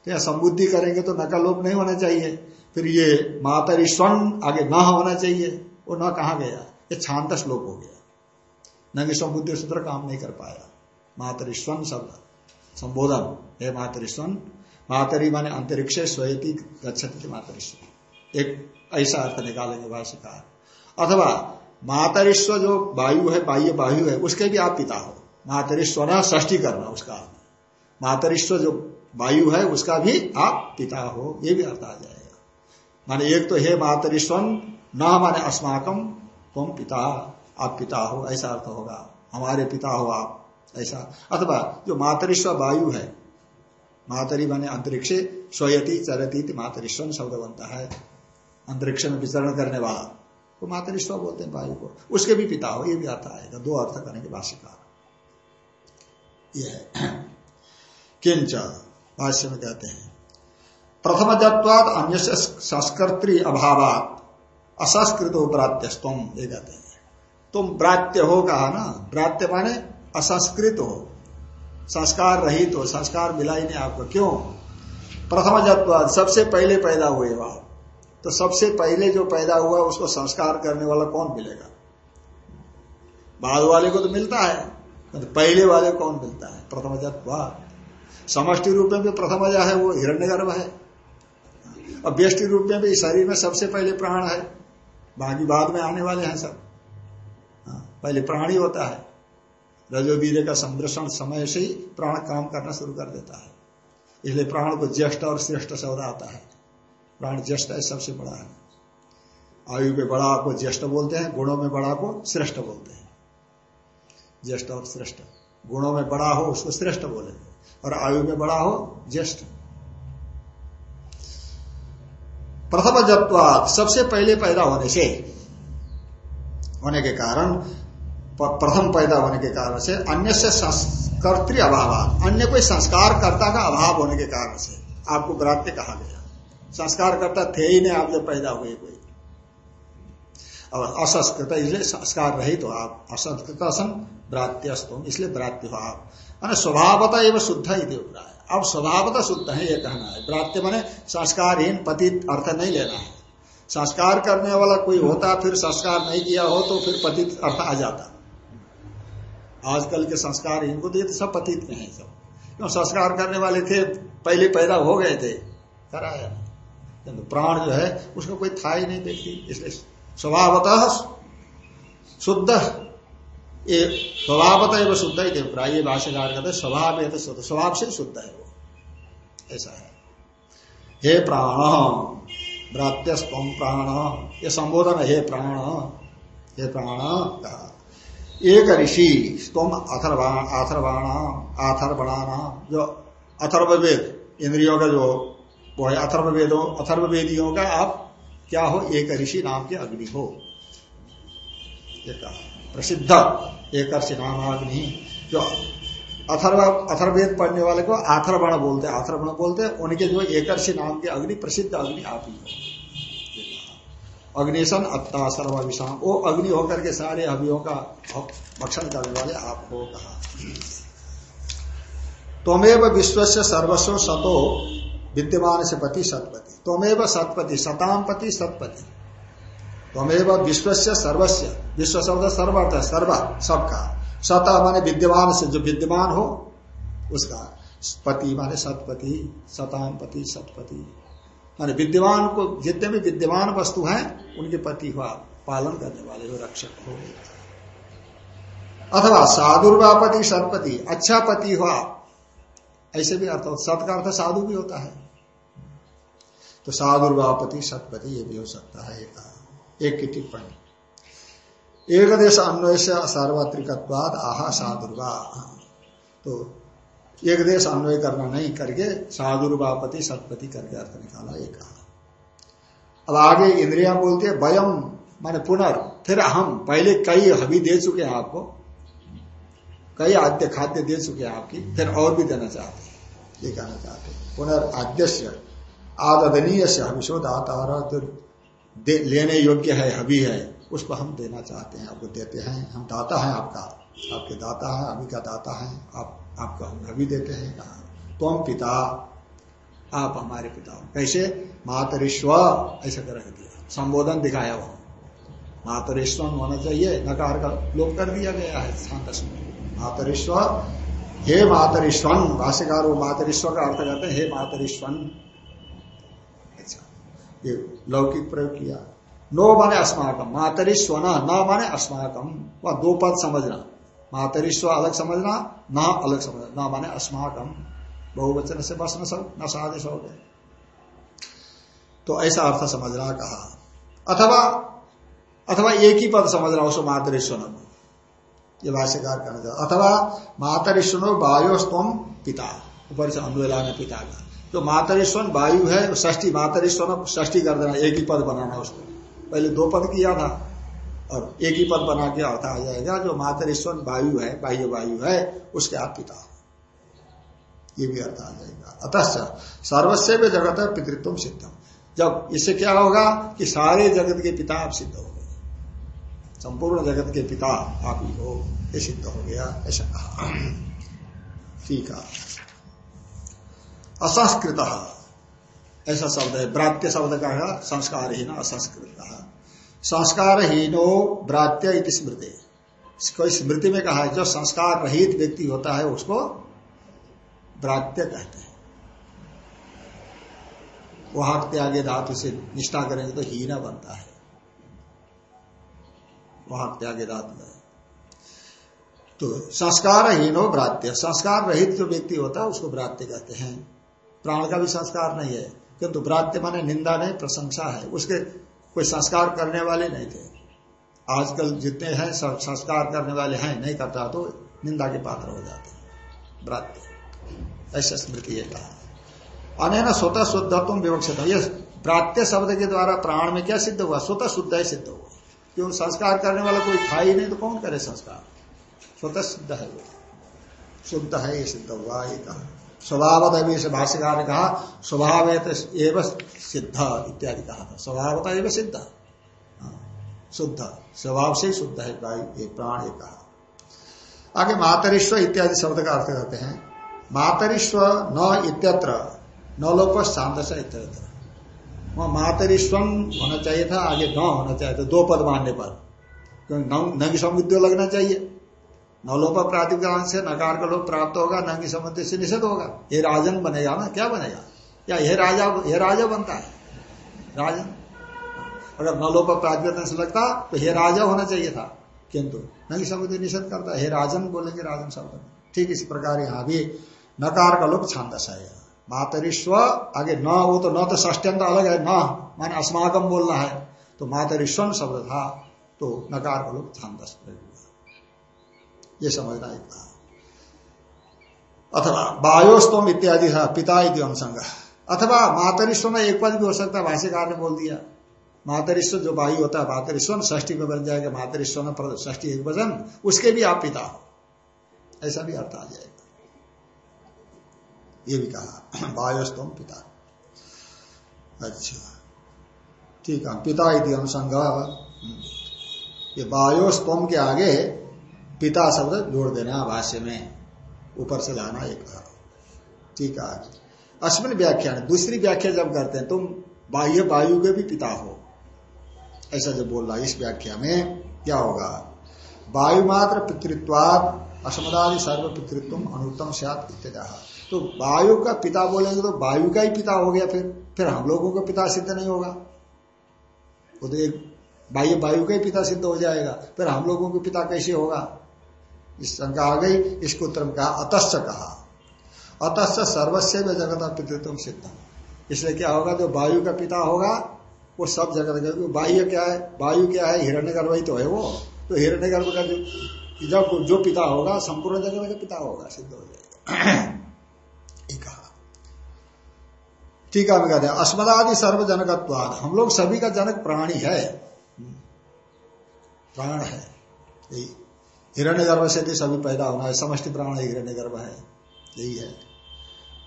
यह संबुद्धि करेंगे तो न लोप नहीं होना चाहिए। फिर ये मातरी स्वर्ण आगे न होना चाहिए। वो न कहा गया? ये शांत श्लोक हो गया। न संबुद्धि सूत्र काम नहीं कर पाया। मातरी स्वर्ण शब्द। संबोधन। हे मातरी स्वर्ण। मातरी माने अंतरिक्ष स्वयती गच्छती मातरिश्व एक ऐसा अर्थ निकालेंगे भाष्यकार। अथवा मातरिश्व जो वायु है, बाह्य वायु है, उसके भी आप पिता हो। मातरिश्व न ष्टी करना उसका। मातरिश्व जो वायु है, उसका भी आप पिता हो, ये भी अर्थ आ जाएगा। माने एक तो हे मातरी मातरिश्वन न माने अस्माकम तुम पिता, आप पिता हो, ऐसा अर्थ होगा। हमारे पिता हो आप, ऐसा। अथवा जो मातरिश्व वायु है, मातरी माने अंतरिक्ष स्वयति चरती मातरिश्वन शब्द बनता है। अंतरिक्ष में विचरण करने वाला, वो मातरिश्व बोलते हैं वायु को। उसके भी पिता हो, ये भी अर्थ आएगा, दो अर्थ करेंगे भाष्यकार। यह है। किंच भाष्य में कहते हैं। प्रथम जत्वाद अन्य संस्कृति अभाव असंस्कृत हो ब्रात्यस्तम ये कहते हैं। तुम ब्रात्य हो कहा ना? ब्रात्य माने असंस्कृत। हो संस्कार रहित हो, संस्कार मिला ही नहीं आपको। क्यों? प्रथम जत्वाद सबसे पहले पैदा हुए वह। तो सबसे पहले जो पैदा हुआ, उसको संस्कार करने वाला कौन मिलेगा? बाद वाले को तो मिलता है। तो पहले वाले कौन मिलता है? प्रथम जत्वाद समष्टि रूप में भी प्रथम अजा है वो हिरण्य गर्भ है। और व्यष्टि रूप में भी शरीर में सबसे पहले प्राण है। बाकी बाद में आने वाले हैं सब। हाँ, पहले प्राण ही होता है। रजोवीर का संरक्षण समय से ही प्राण काम करना शुरू कर देता है। इसलिए प्राण को ज्येष्ठ और श्रेष्ठ शब्द आता है। प्राण ज्येष्ठ है सबसे बड़ा है। आयु में बड़ा को ज्येष्ठ बोलते हैं गुणों में बड़ा को श्रेष्ठ बोलते हैं। ज्येष्ठ और श्रेष्ठ। गुणों में बड़ा हो उसको श्रेष्ठ बोलेंगे। और आयु में बड़ा हो, ज्येष्ठ। प्रथम जत्वाद सबसे पहले पैदा होने से, होने के कारण प्रथम पैदा होने के कारण से अन्य से कर्तृ अभाव अन्य कोई संस्कार संस्कारकर्ता का अभाव होने के कारण से, आपको ब्रात्य कहा गया। संस्कार संस्कारकर्ता थे ही नहीं आप जब पैदा हुए कोई। और असंस्कृत, इसलिए संस्कार रही तो आप। असंस्कृत सन ब्रात्यस्तुम इसलिए ब्रात्य हो आप। मैंने स्वभावता एवं शुद्ध ही देवता है अब स्वभावता शुद्ध है, ये कहना है। प्राप्त मैंने संस्कारहीन पतित अर्थ नहीं लेना है। संस्कार करने वाला कोई होता, फिर संस्कार नहीं किया हो तो फिर पतित अर्थ आ जाता। आजकल के संस्कारहीन को तो सब पतित में है सब। क्यों? संस्कार करने वाले थे, पहले पैदा हो गए थे, कराया। किंतु प्राण जो है, उसका कोई था ही नहीं व्यक्ति इसलिए स्वभावतः शुद्ध। ये स्वभावत एवं शुद्ध ही प्राय भाष्यकार कहते स्वभाव है शुद्ध स्वभाव से शुद्ध है वो। ऐसा है। हे प्राण भ्रात्यस्तम प्राण, ये संबोधन हे प्राण हे प्राण कहा। एक ऋषि, स्तोम अथर्वाण अथर्वाण, अथर्वणाना, जो अथर्वेद इंद्रियों का जो वो है अथर्वेदों अथर्वेदियों का आप क्या हो? एक ऋषि नाम के अग्नि हो। ये प्रसिद्ध। एक नामाग्नि जो अथर्व, अथर्वेद पढ़ने वाले को आथर्वण बोलते हैं। आथर्वण बोलते हैं, उनके जो एकर्षि नाम के अग्नि प्रसिद्ध अग्नि आप ही। हो अग्निशन अत्ता सर्व विषाम वो अग्नि होकर के सारे अभियों का भक्षण करने वाले आप हो कहा। त्वमेव विश्व से सर्वस्व सतो विद्यमान से पति सतपति। त्वमेव सतपति सताम पति, सतपति। त्वमेव विश्व से सर्वस्व विश्व शब्द सर्वर्थ है, सर्व, सबका। सता माने विद्यमान से, जो विद्यमान हो, उसका। पति माने सतपति, सताम पति, सतपति। माने विद्यमान को, जितने भी विद्यमान वस्तु हैं, उनके पति हुआ पालन करने वाले हो, रक्षक हो। अथवा साधुर्वापति, सतपति अच्छा पति हुआ ऐसे भी अर्थ, सत का अर्थ साधु भी होता है। तो साधुर्वापति, सतपति, ये भी हो सकता है। एक की टिप्पणी। एक देश अन्वय से सार्वत्रिकवाद आहा साधुर्वा। तो एक देश अन्वय करना नहीं करके साधुर्वापति, सतपति करके अर्थ निकाला एक कहा। अब आगे इंद्रिया बोलते वयम, माने पुनर्, फिर हम पहले कई हबी दे चुके हैं आपको, कई आद्य खाद्य दे चुके हैं आपकी, फिर और भी देना चाहते हैं, ये कहना चाहते हैं। पुनर् आद्य आदरणीय से हविशो दाता जो लेने योग्य है, हवि है। उसको हम देना चाहते हैं, आपको देते हैं। हम दाता हैं आपका, आपके दाता है, अभी का दाता है, आप, आपको हम हवि देते हैं। कहा तुम पिता, आप हमारे पिता हो। कैसे? मातरिश्व, ऐसा कर दिया। संबोधन दिखाया वो मातरिश्व होना चाहिए। नकार का लोप कर दिया गया है शांत मातरिश्व, हे मातरिश्वन, भाष्यकार वो मातरिश्व का अर्थ करते हैं, हे मातरिश्वन। अच्छा ये लौकिक प्रयोग किया। नो माने अस्माकम मातरिश्व न माने अस्माकम वह दो पद समझना। मातरिश्व अलग समझना, न अलग समझना। न माने अस्माकम बहुवचन से बस न सब, न सादेश हो गए तो ऐसा अर्थ समझना कहा। अथवा अथवा एक ही पद समझना उसको मातरिश्व को ये भाष्यकार करना चाहता अथवा मातरिश्वन वायुस्तम पिता। ऊपर से अनुला में पिता का। जो मातरिश्वन वायु है ष्टी स्वन ष्टी कर देना, एक ही पद बनाना उसको। पहले दो पद किया था और एक ही पद बना के अर्थ आ जाएगा, जो मातरिश्वन वायु है, बाह्य वायु है, उसके आप पिता ये भी अर्थ आ जाएगा। अतः सर्वस्व जगत है पितृत्व सिद्धम। जब इससे क्या होगा कि सारे जगत के पिता आप सिद्ध हो गए। संपूर्ण जगत के पिता आप ही हो, ये सिद्ध हो गया, ऐसा कहा। ठीक है असंस्कृत, ऐसा शब्द है ब्रात्य शब्द का संस्कार ही ना, असंस्कृत। संस्कारहीनो ब्रात्य स्मृति। कोई स्मृति में कहा है, जो संस्कार रहित व्यक्ति होता है, उसको ब्रात्य कहते हैं। वहाँ त्यागे धातु से निष्ठा करेंगे तो हीना बनता है। वहाँ त्यागे धातु है तो संस्कार हीनो ब्रात्य। संस्कार रहित जो व्यक्ति होता है, उसको ब्रात्य कहते हैं। प्राण का भी संस्कार नहीं है, किंतु ब्रात्य माने निंदा नहीं, प्रशंसा है। उसके कोई संस्कार करने वाले नहीं थे। आजकल जितने हैं, सब संस्कार करने वाले हैं, नहीं करता तो निंदा के पात्र हो जाते ब्रात्य ऐसा स्मृति ये कहा। अने स्वतः शुद्धत्व विवक्षित ये प्रात्य शब्द के द्वारा प्राण में क्या सिद्ध हुआ? स्वतः शुद्ध ही सिद्ध हुआ। क्यों संस्कार करने वाला कोई था ही नहीं तो कौन करे संस्कार? स्वतः सिद्ध है वो। शुद्ध है, ये सिद्ध हुआ, ये कहा। स्वभावत अभी से भाष्यकार ने कहा स्वभाव एवं सिद्ध इत्यादि कहा था। स्वभावता एवं सिद्ध। हाँ, शुद्ध। स्वभाव से शुद्ध है वायु प्राण ये कहा। आगे मातरिश्व इत्यादि शब्द का अर्थ करते हैं। मातरिश्व न इत्यत्र न लोग शांत इत्यत्र। वहाँ मातरिश्वम होना चाहिए था आगे न होना चाहिए था दो पद मानने पर। क्योंकि न की लगना चाहिए। नवलोप प्रातिग्रहण से नकार का लोप प्राप्त होगा नंगी संबंधी से निषेध होगा। ये राजन बनेगा ना? क्या बनेगा? या ये राजा ये राजा बनता है? राजन? अगर नलोप प्रातिग्रहण से लगता तो हे राजा होना चाहिए था, किंतु नंगी संबंधी निषेध करता है। हे राजन बोलेंगे, राजन शब्द ठीक इस प्रकार यहाँ भी नकार का लोप छांदस है। आगे न, वो तो न तो ष्ट्यंत अलग है, न, मान अस्माकम बोलना है। तो मातरिश्वन शब्द था तो नकार का लोप छांदस ये समझना कहा अथवा वायोस्तम इत्यादि है पिता इति अनुसंग अथवा मातरिश्व में एक पद भी हो सकता है, भाष्यकार ने बोल दिया। मातरिश्व जो वायु होता है मातरिश्व ष्टी में बन जाएगा मातरिश्व में ष्टी एक वज़न उसके भी आप पिता हो। ऐसा भी अर्थ आ जाएगा। ये भी कहा वायोस्तम पिता। अच्छा। ठीक है, पिता इति अनुसंग ये वायोस्तम के आगे पिता शब्द जोड़ देना भाष्य में, ऊपर से लाना एक कहा ठीक है अश्विन व्याख्या दूसरी व्याख्या जब करते हैं, तुम बाह्य वायु के भी पिता हो। ऐसा जब बोल रहा इस व्याख्या में, क्या होगा? वायु मात्र पितृत्वाद असमदादि सर्व पितृत्व अनुत्तम सात तो वायु का पिता बोलेंगे तो वायु का ही पिता हो गया फिर। फिर हम लोगों का पिता सिद्ध नहीं होगा। वो तो एक बाह्य वायु का ही पिता सिद्ध हो जाएगा। फिर हम लोगों के पिता कैसे होगा? इस शंका आ गई, इसको उत्तर में कहा अतश्च कहा। अतश्च सर्वस्व में जगत पितृत्व सिद्ध। इसलिए क्या होगा, जो वायु का पिता होगा, वो सब जगत का वायु क्या है? वायु क्या है? हिरण्य गर्भ तो है वो। तो हिरण्य गर्भ का जो जब जो पिता होगा, संपूर्ण जगत का पिता होगा, सिद्ध हो जाएगा। ठीक है कहते हैं, अस्मदादि सर्वजनकत्वाद हम लोग सभी का जनक प्राणी है। प्राण है। हिरण्य गर्भ से भी सभी पैदा होना है, समष्टि प्राण हिरण्य गर्भ है, यही है।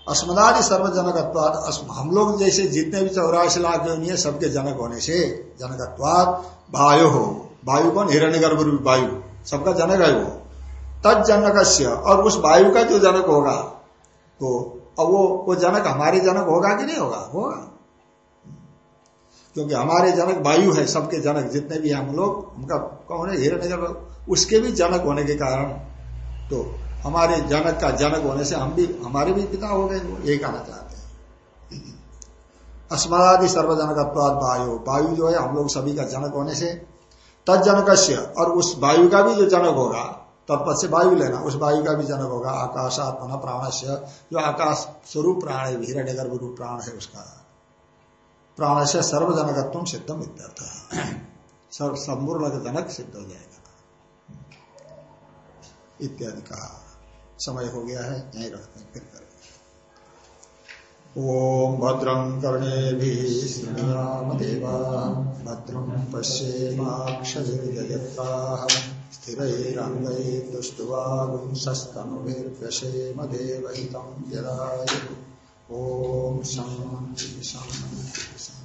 अस्मदादि सर्वजनकत्वाद हम लोग जैसे जितने भी चौरासी लाख जो है, सबके जनक होने से जनकत्वाद वायु हो वायु कौन? हिरण्य गर्भ वायु, सबका जनक है वो। तद जनक और उस वायु का जो जनक होगा तो अब वो वो जनक हमारे जनक होगा कि नहीं होगा? होगा। क्योंकि हमारे जनक वायु है, सबके जनक, जितने भी हम लोग, उनका कौन है? हिरण्य उसके भी जनक होने के कारण तो हमारे जनक का जनक होने से हम भी, हमारे भी पिता हो गए, वो यही कहना चाहते हैं। अस्मदादि सर्वजनकत्वाद वायु। वायु जो है, हम लोग सभी का जनक होने से तजनक और उस वायु का भी जो जनक होगा तत्पद से वायु लेना, उस वायु का भी जनक होगा। आकाशात्मना प्राण से जो आकाश स्वरूप प्राण है हिरण्य गर्भ रूप प्राण है, उसका। प्राण से सर्वजनकत्व सिद्धम सर्व संपूर्ण जनक सिद्ध हो जाएगा। इत्यादि कहा। समय हो गया है, यही रखते हैं, फिर करें ओम भद्रं कर्णे श्रीरामदेवा भद्रं पश्येमाक्षजत्राः स्थिरैरङ्गैर्दुष्टुवागुंसस्तनुभिर्व्यसेम देवहितं यदायु ॐ शांति शांति